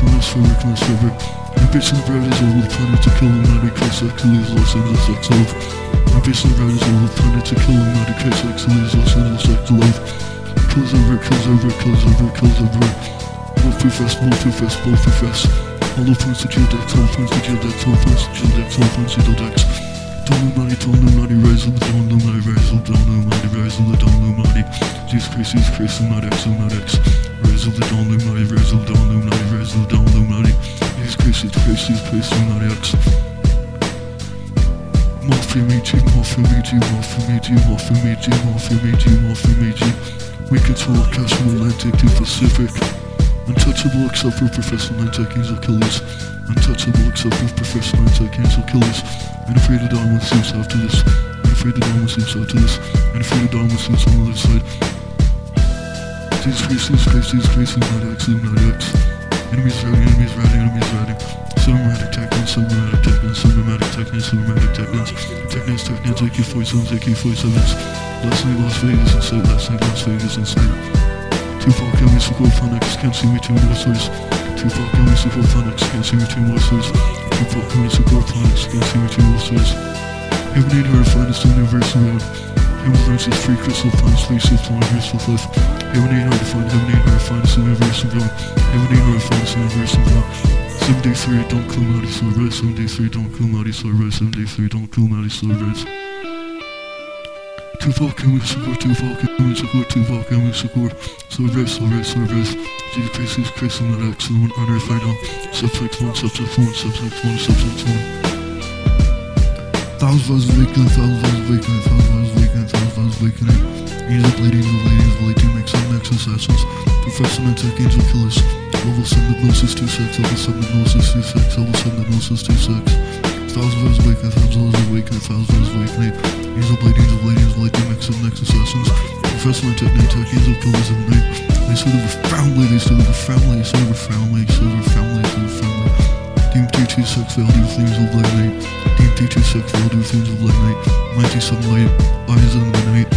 Commence forever, commence forever. Ambition of is all the planet to kill Illuminati, Chris X, leaves Los Angeles X love. Ambition of is all the planet to kill Illuminati, Chris X, leaves Los Angeles X love. Kills over, kills over, kills over, kills over. Vest, bulletproof vest. All the points to jail decks, all the points to jail decks, all the points to jail decks, all the points to jail decks. Dawn Illuminati, Dawn Illuminati, rise of the Dawn Illuminati, rise of the Dawn Illuminati, rise of the Dawn Illuminati. Jesus Christ, Jesus Christ, Illuminati X, Illuminati X. Rise of the Dawn Illuminati, rise of the Dawn Illuminati, rise of the Dawn Illuminati. Jesus Christ, Jesus Christ, Jesus Christ, Illuminati X. Mafia Meiji, Mafia Meiji, Mafia Meiji, Mafia Meiji, Mafia Meiji, Mafia Meiji. We control cash from Atlantic to Pacific. Untouchable except for Professor Nantek, Angel Killers. Untouchable except for Professor Nantek, Angel Killers. And afraid of Dharma suits after this. And afraid of Dharma suits after this. And afraid of Dharma suits on the other side. Jesus Christ, Jesus Christ, Illuminati X, Illuminati X. Enemies routing, enemies routing, enemies routing. Cinematic Technins, cinematic Technins, cinematic Technins, cinematic Technins. Technins, Technins, AK-47s, AK-47s. Last night Las Vegas inside, last night Las Vegas inside. Tupac, Young, Super Phonics, can't see me two more source. Tupac, Young, Super Phonics, can't see me two more source. Tupac, Young, Super Phonics, can't see me two more source. Heaven find, it's the universal realm. Heaven's lights is free crystal, time, space, shift, one, universal life. Heaven ain't hard to find, heaven find, it's the universal realm. Heaven find, it's the universal realm. Seven don't kill so rise. Seven don't kill so rise. Seven don't kill so rise. Tupac, can we support Tupac, can we support Tupac, can we support so rise. Jesus Christ, Jesus Christ, and that on earth right now. Subject one, subject one, subject one, subject one. Thousand vows awakening, thousand vows awakening, thousand vows awakening, thousand vows awakening. Angel blade, angel blade, two make some next assassins. Professor Mentek, angel killers. Level 7 hypnosis 2 sex, level 7 hypnosis 2 sex, level 7 hypnosis 2 sex. Thousand vows awakening, thousand vows awakening, thousand vows awakening. Angel blade, angel blade, angel blade, two make some next assassins. Professor Mentek, Mentek, angel killers in the night. They stood over family, they stood over family, they stood over family, they stood over family, they stood over family. DMT 2 sex, value of things of blade night. DMT 2 sex, value of things of blade night. Mighty sunlight, eyes in the night.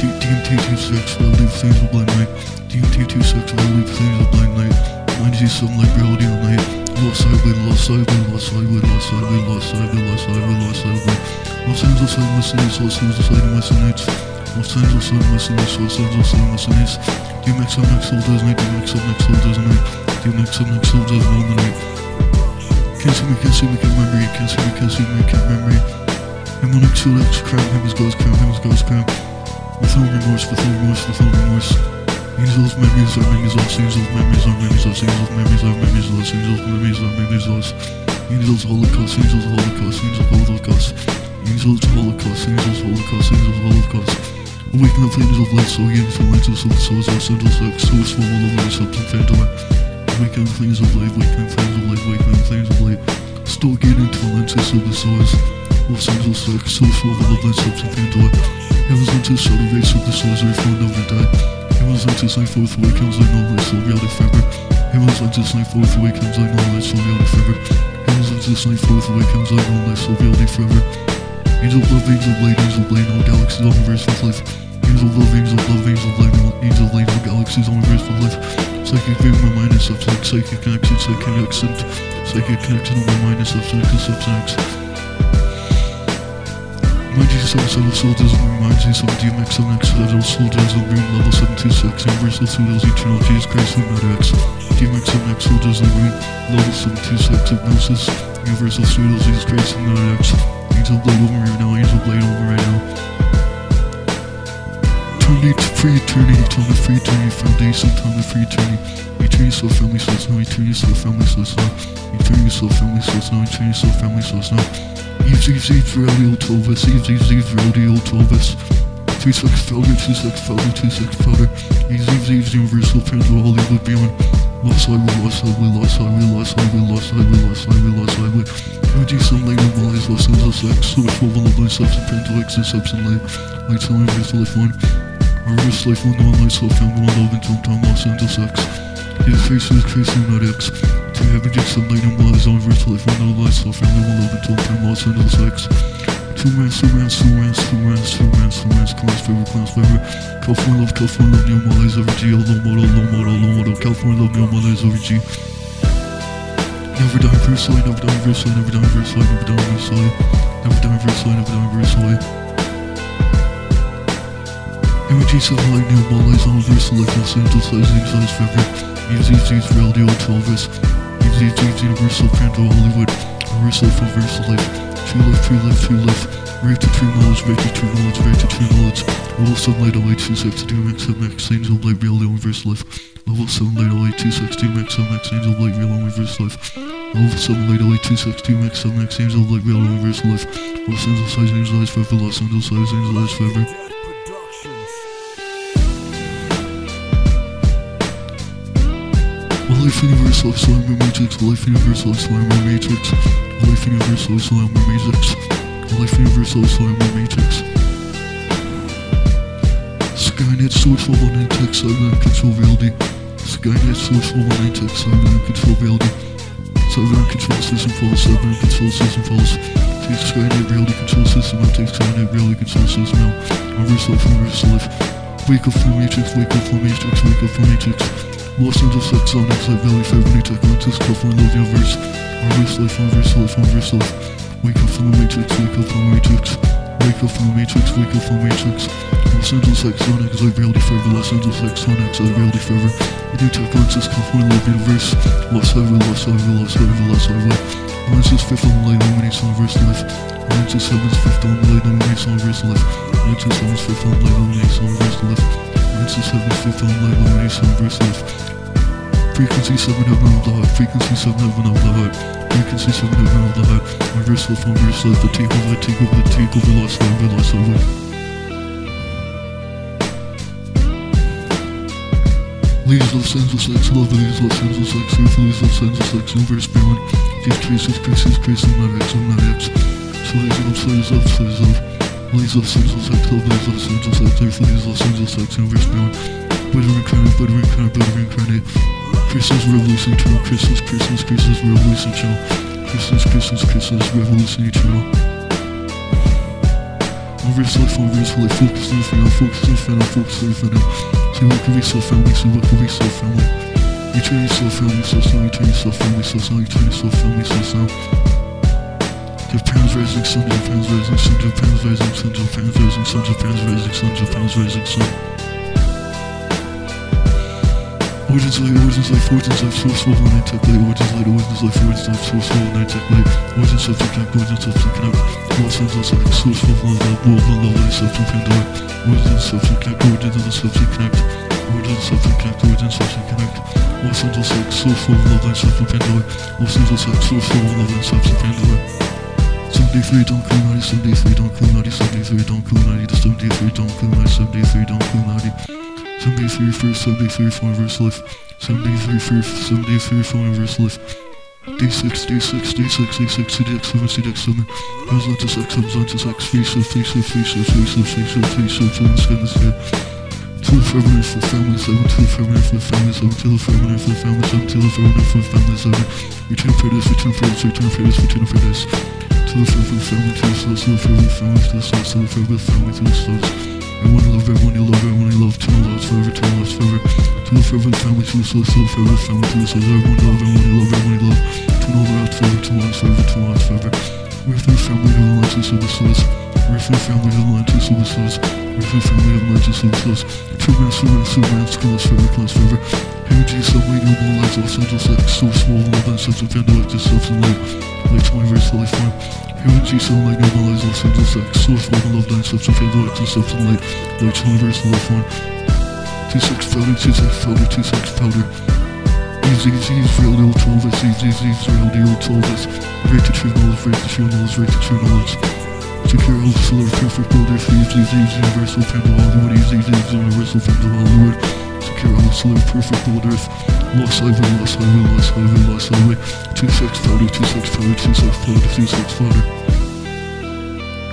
DMT 2 sex, value of things of blade night. DMT 2 sex, value of things of blade night. Mighty sunlight, reality all night. Lost highway, lost highway, lost highway, lost highway, lost highway, lost highway, lost highway. Los Angeles, I'm listening, Los Angeles, I'm listening. Los Angeles, I'm listening, Los Angeles, I'm listening. DMX, MX, does night, DMX, MX, does night. DMX, MX, soul does all the night. Can't see me, can't see me, can't remember you. Can't see me, can't see me, can't remember you. I'm on X, X, crown, him is goes, crown, him is goes, crown. Without remorse, remorse, without remorse. Angels, memories, memories, lost. Angels, memories, memories, lost. Angels, memories, memories, lost. Angels, memories, memories, lost. Angels, holocaust, angels, holocaust, angels, holocaust. Angels, holocaust, angels, holocaust, angels, holocaust. Awaken the flames of light, so again, from light to soul, souls, our central sex, so small, all over the substance, phantom. Awaken the flames of light, awaken the flames of light, awaken the flames of getting to the lenses of the source. Los Angeles sex, so small, all over the substance, phantom. Heaven's lenses, shadow race of the souls, reformed, never die. Heaven's lenses, night forth, awakens, like no light, so reality forever. Heaven's lenses, night forth, awakens, like no light, so reality forever. Heaven's lenses, night forth, awakens, like no light, so reality forever. Angel love, angel blade, angel blade, all galaxies, all universe with life. Angel love, angel love, angel blade, all angel blade, all galaxies, all universe with life. Psychic vein, my mind is substance, psychic connection, psychic connection, psychic connection, my mind is substance, and substance. Mind G7, 7 soldiers, Mind G7, DMX, MX, Federal Soldiers, and Green Level 726, Universal Studios, Eternal Jesus Christ, Lunar X, DMX, MX, Soldiers, and Green Level 726, Hypnosis, Universal Studios, Jesus Christ, Lunar X, Angel Blade over right now, Angel Blade over right now. Eternity free eternity, to free eternity, foundation, to free eternity. Eternity so family, so it's now, eternity so family, so it's now. Eternity so family, so it's now, eternity so family, so it's Eves, Eves, Radio 12S, Eves, Eves, Eves, Radio 12S. 2 sex felder, 2 sex felder, 2 sex felder. Eves, Eves, Eves, Universal, of Hollywood, Beyond. Lost highway, lost highway, lost highway, lost highway, lost highway, lost highway, lost highway. MG, sunlight, and lies, Los Angeles, X, switch, full of light, substance, Prince X, and substance, light. Light, telling, Universal, life one. Reverse life one, one light, so found one love, and time, Los Angeles, X. His face is crazy, not X. Heaven, just sunlight, and lies, on reverse life one, no light, so family, one love, and time, Los Angeles, X. Two rants, two rants, two rants, two rants, two rants, two rants, class favor, class favor. California love, California love, New Malays over G, low model, low model, low model. California love, New Malays over G. Never die versely, never die versely, never die versely, never die versely. Never die versely, never die versely. MG sunlight, New Malays on like Los Angeles, Lightning size forever. Easy, easy, reality, old 12s. Easy, universal, Phantom, Hollywood. Universal, versal life. True life, true life, true life. Right to true knowledge, right to true knowledge, right to true knowledge. Level 7 light away 26 DMX MX Angel Light Real Universe Life. Level 7 light away 26 DMX MX Angel Light Real Universe Life. Level 7 light away 26 DMX MX Angel Light Real Universe Life. Los Angeles Size Angel Eyes Forever, Los Angeles Size Angel Eyes Forever. Life Universe Life Slimer Matrix, Life Universe Life Slimer Matrix, Life Universe Life Slimer Matrix, Life Universe Life Slimer Matrix. Skynet source for one tech cyber control reality. Skynet source for one tech cyber control reality. Cyber control system falls, cyber control system falls. Take Skynet reality control system out, take Skynet reality control system out. Reverse life, reverse life. Wake up from Matrix, wake up from Matrix, wake up from Matrix. Los Angeles X on X Valley, Fair Tech, Atlantis, California, Love Universe. Reverse life, reverse life, reverse life. Wake up from the matrix, wake up from the matrix. Wake up from the matrix, wake up from the matrix. Los Angeles X on like reality. Los Angeles X on like reality forever. Tech lenses, California love universe. Lost highway, lost highway, lost highway, lost highway. Lenses fifth on light, illuminates on verse life. Lenses seven's fifth on light, illuminates on verse life. Lenses seven's fifth on light, life. On the light, illuminates on verse life. Frequency 7 heaven of the heart, frequency 7 heaven of the heart, frequency 7 heaven of the heart, reverse life, reverse life, the take over, take over, take over, lost over, lost over. Leaves Los Angeles X, love leaves Los Angeles X, earth leaves Los Angeles X, universe beyond. These traces, traces, traces, not X, not X. Slaves up, slaves up, slaves up. Leaves Los Angeles X, love leaves Los Angeles X, earth leaves Los Angeles X, universe beyond. Better incarnate, better incarnate, better incarnate. Christmas Revolution Eternal, Christmas, Christmas, Christmas Revolution Eternal. Christmas, Christmas, Christmas Revolution Eternal. Reverse life, reverse life, focus on final, focus on final, focus on final. See what can be so family, see what can be so family. You turn yourself family, so sound, you turn yourself family, so sound, you turn yourself family, so sound. Sun, Japan's rising sun, Japan's rising sun. Origins light, origins light, origins light, source level, light, origins light, origins light, origins light, source level, light, origins subject connect, origins subject connect, Los Angeles light, source level, love, world, love, love, light, subject Pandora, origins subject connect, origins of the connect, origins subject connect, origins connect, source source subject Pandora. 73 don't cool naughty, 73 don't cool naughty, 73 don't naughty, the 73 don't cool naughty, 73 don't cool naughty. 73 first, 73 for inverse life. 73 first, 73 for inverse life. D6, D6, D6, D6, CDX7, CDX7. Goes on to sex, comes on to sex, face up, face up, face up, face up, face up, face up, to the sky, the sky. To the feminine for family, seven to the feminine for the family, seven to the feminine for the family, seven to the feminine for the family, seven. Return for this, return for this, return for this, return for this. To the feminine family, to the source, to the feminine family, to the source, to the family, source. Everyone you love, everyone you love, everyone you love, the lost forever, the lost forever, to the family, to the source, to the forever family, to everyone you love, everyone you love, everyone you love, the lost forever, the lost forever, the lost forever. We're family of Atlantis of the source, we're family of Atlantis of the source, we're family of Atlantis of the source, true man, true man, true man, class forever, class forever. Heaven G, subway, no more lights, Los Angeles X, source, small, love, and subs, and pandemic, just subs, and light, light, 20 verse, life form. Heaven G, so like normalize Los Angeles X, love, and love, nine subs, and pandemic, just subs, and light, light, 20 verse, life. Two six powder, two six powder, two six powder. Easy, easy, real deal told us, easy, easy, real deal told us. Rate to true knowledge, rate to true knowledge, rate to true knowledge. Secure all solar perfect builder, easy, easy, easy, universal to Hollywood, easy, easy, universal fan Hollywood. Secure all solar perfect builder, lost highway, lost highway, lost highway, lost highway. Two six powder, two six powder, two six powder, two six powder.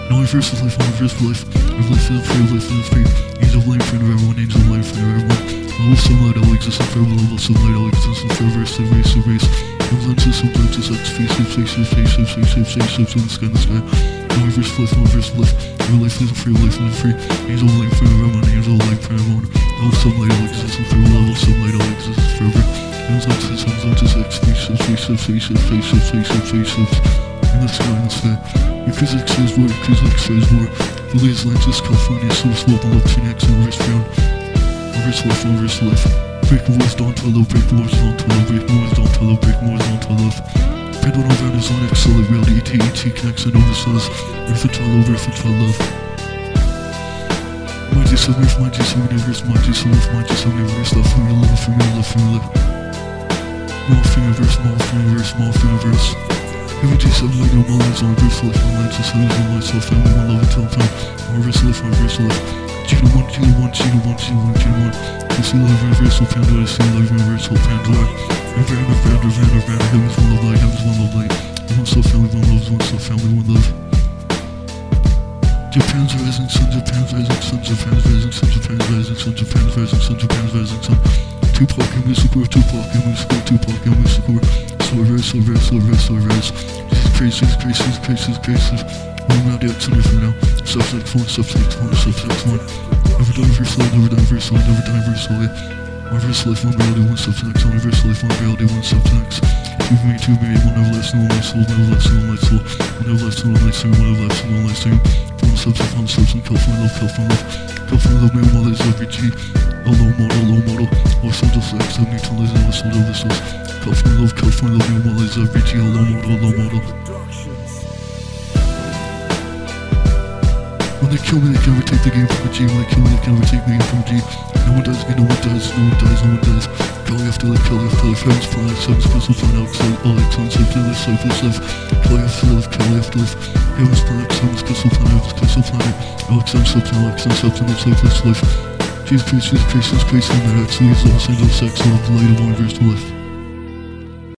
No reverse of life, no reverse of life. Of life is free, life is free. Angel of light, friend of everyone, angel of light, friend of everyone. Level sunlight, all existence forever, level sunlight, all existence forever, so race, so race. Lenses, sublenses, X, faces, faces, faces, faces, faces, in the sky, in the sky. Of life, of life. Your life is free, life is free. Angel of everyone, angel of everyone. Level sunlight, all existence forever, level sunlight, all existence forever. Lenses, lenses, X, faces, faces, faces, faces, faces, faces. In the sky, in the sky. Because X says war, because X says war. Belize, Atlantis, California, source, love, love, Phoenix, and reverse brown. Reverse life, reverse life. Break the down to love, break the to love, break the to love, break the love. Pendle on Van is on solid reality, ET, connects and over says, Earth and love. My G7, Earth, my G7, universe, my G7, Earth, my G7, universe, love for me, love for me, love for me, love. Morph universe, morph universe, morph universe. Every G7 like no lines on reverse life, my lines just having one life, so family, one love until time. Reverse life, reverse life. G to one, G to one, G to one, G to one, G to one. I see love, universal Pandora, I see love, universal Pandora. Nirvana, Nirvana, Nirvana, Nirvana, heaven's one love light, heaven's one love light. One soul family, one love, one soul family, one love. Japan's rising sun, Japan's rising sun, Japan's rising sun, Japan's rising sun, Japan's rising sun, Japan's rising sun. Tupac and music war, Tupac and music war, Tupac and music war. So reverse, so reverse, so reverse, so reverse. This is crazy, this One round the X for now. Subject one, subject one, subject one. Never verse light, never die verse light, never die verse light. Universe life, one reality, one substance. Universe life, one reality, one substance. Two me, two me, one never than one my soul, never than one my soul. One never than one my soul, one never than one my soul. One substance, one kill for love, for love. For love, man, while there's every G. A low model, low model. Or some just X, I need to lose all the soul of this was. Kill for love, for love, man, while there's every G. A low model, low model. When they kill me, they can never take the game from a G. When they kill me, they can never take the game from a G. No one does, no one does, no one does, no one does. Kill after life, kill after life, heaven's plan, seven's crystal plan, outside, all tons, after life, life is life. Kill after life, kill after life. Heaven's plan, seven's crystal plan, heaven's crystal planet. Alex and substance, Alex and substance, life is life. Jesus Christ, Jesus Christ, Jesus Christ, and that actually is all single sex, love, the light of one verse to life.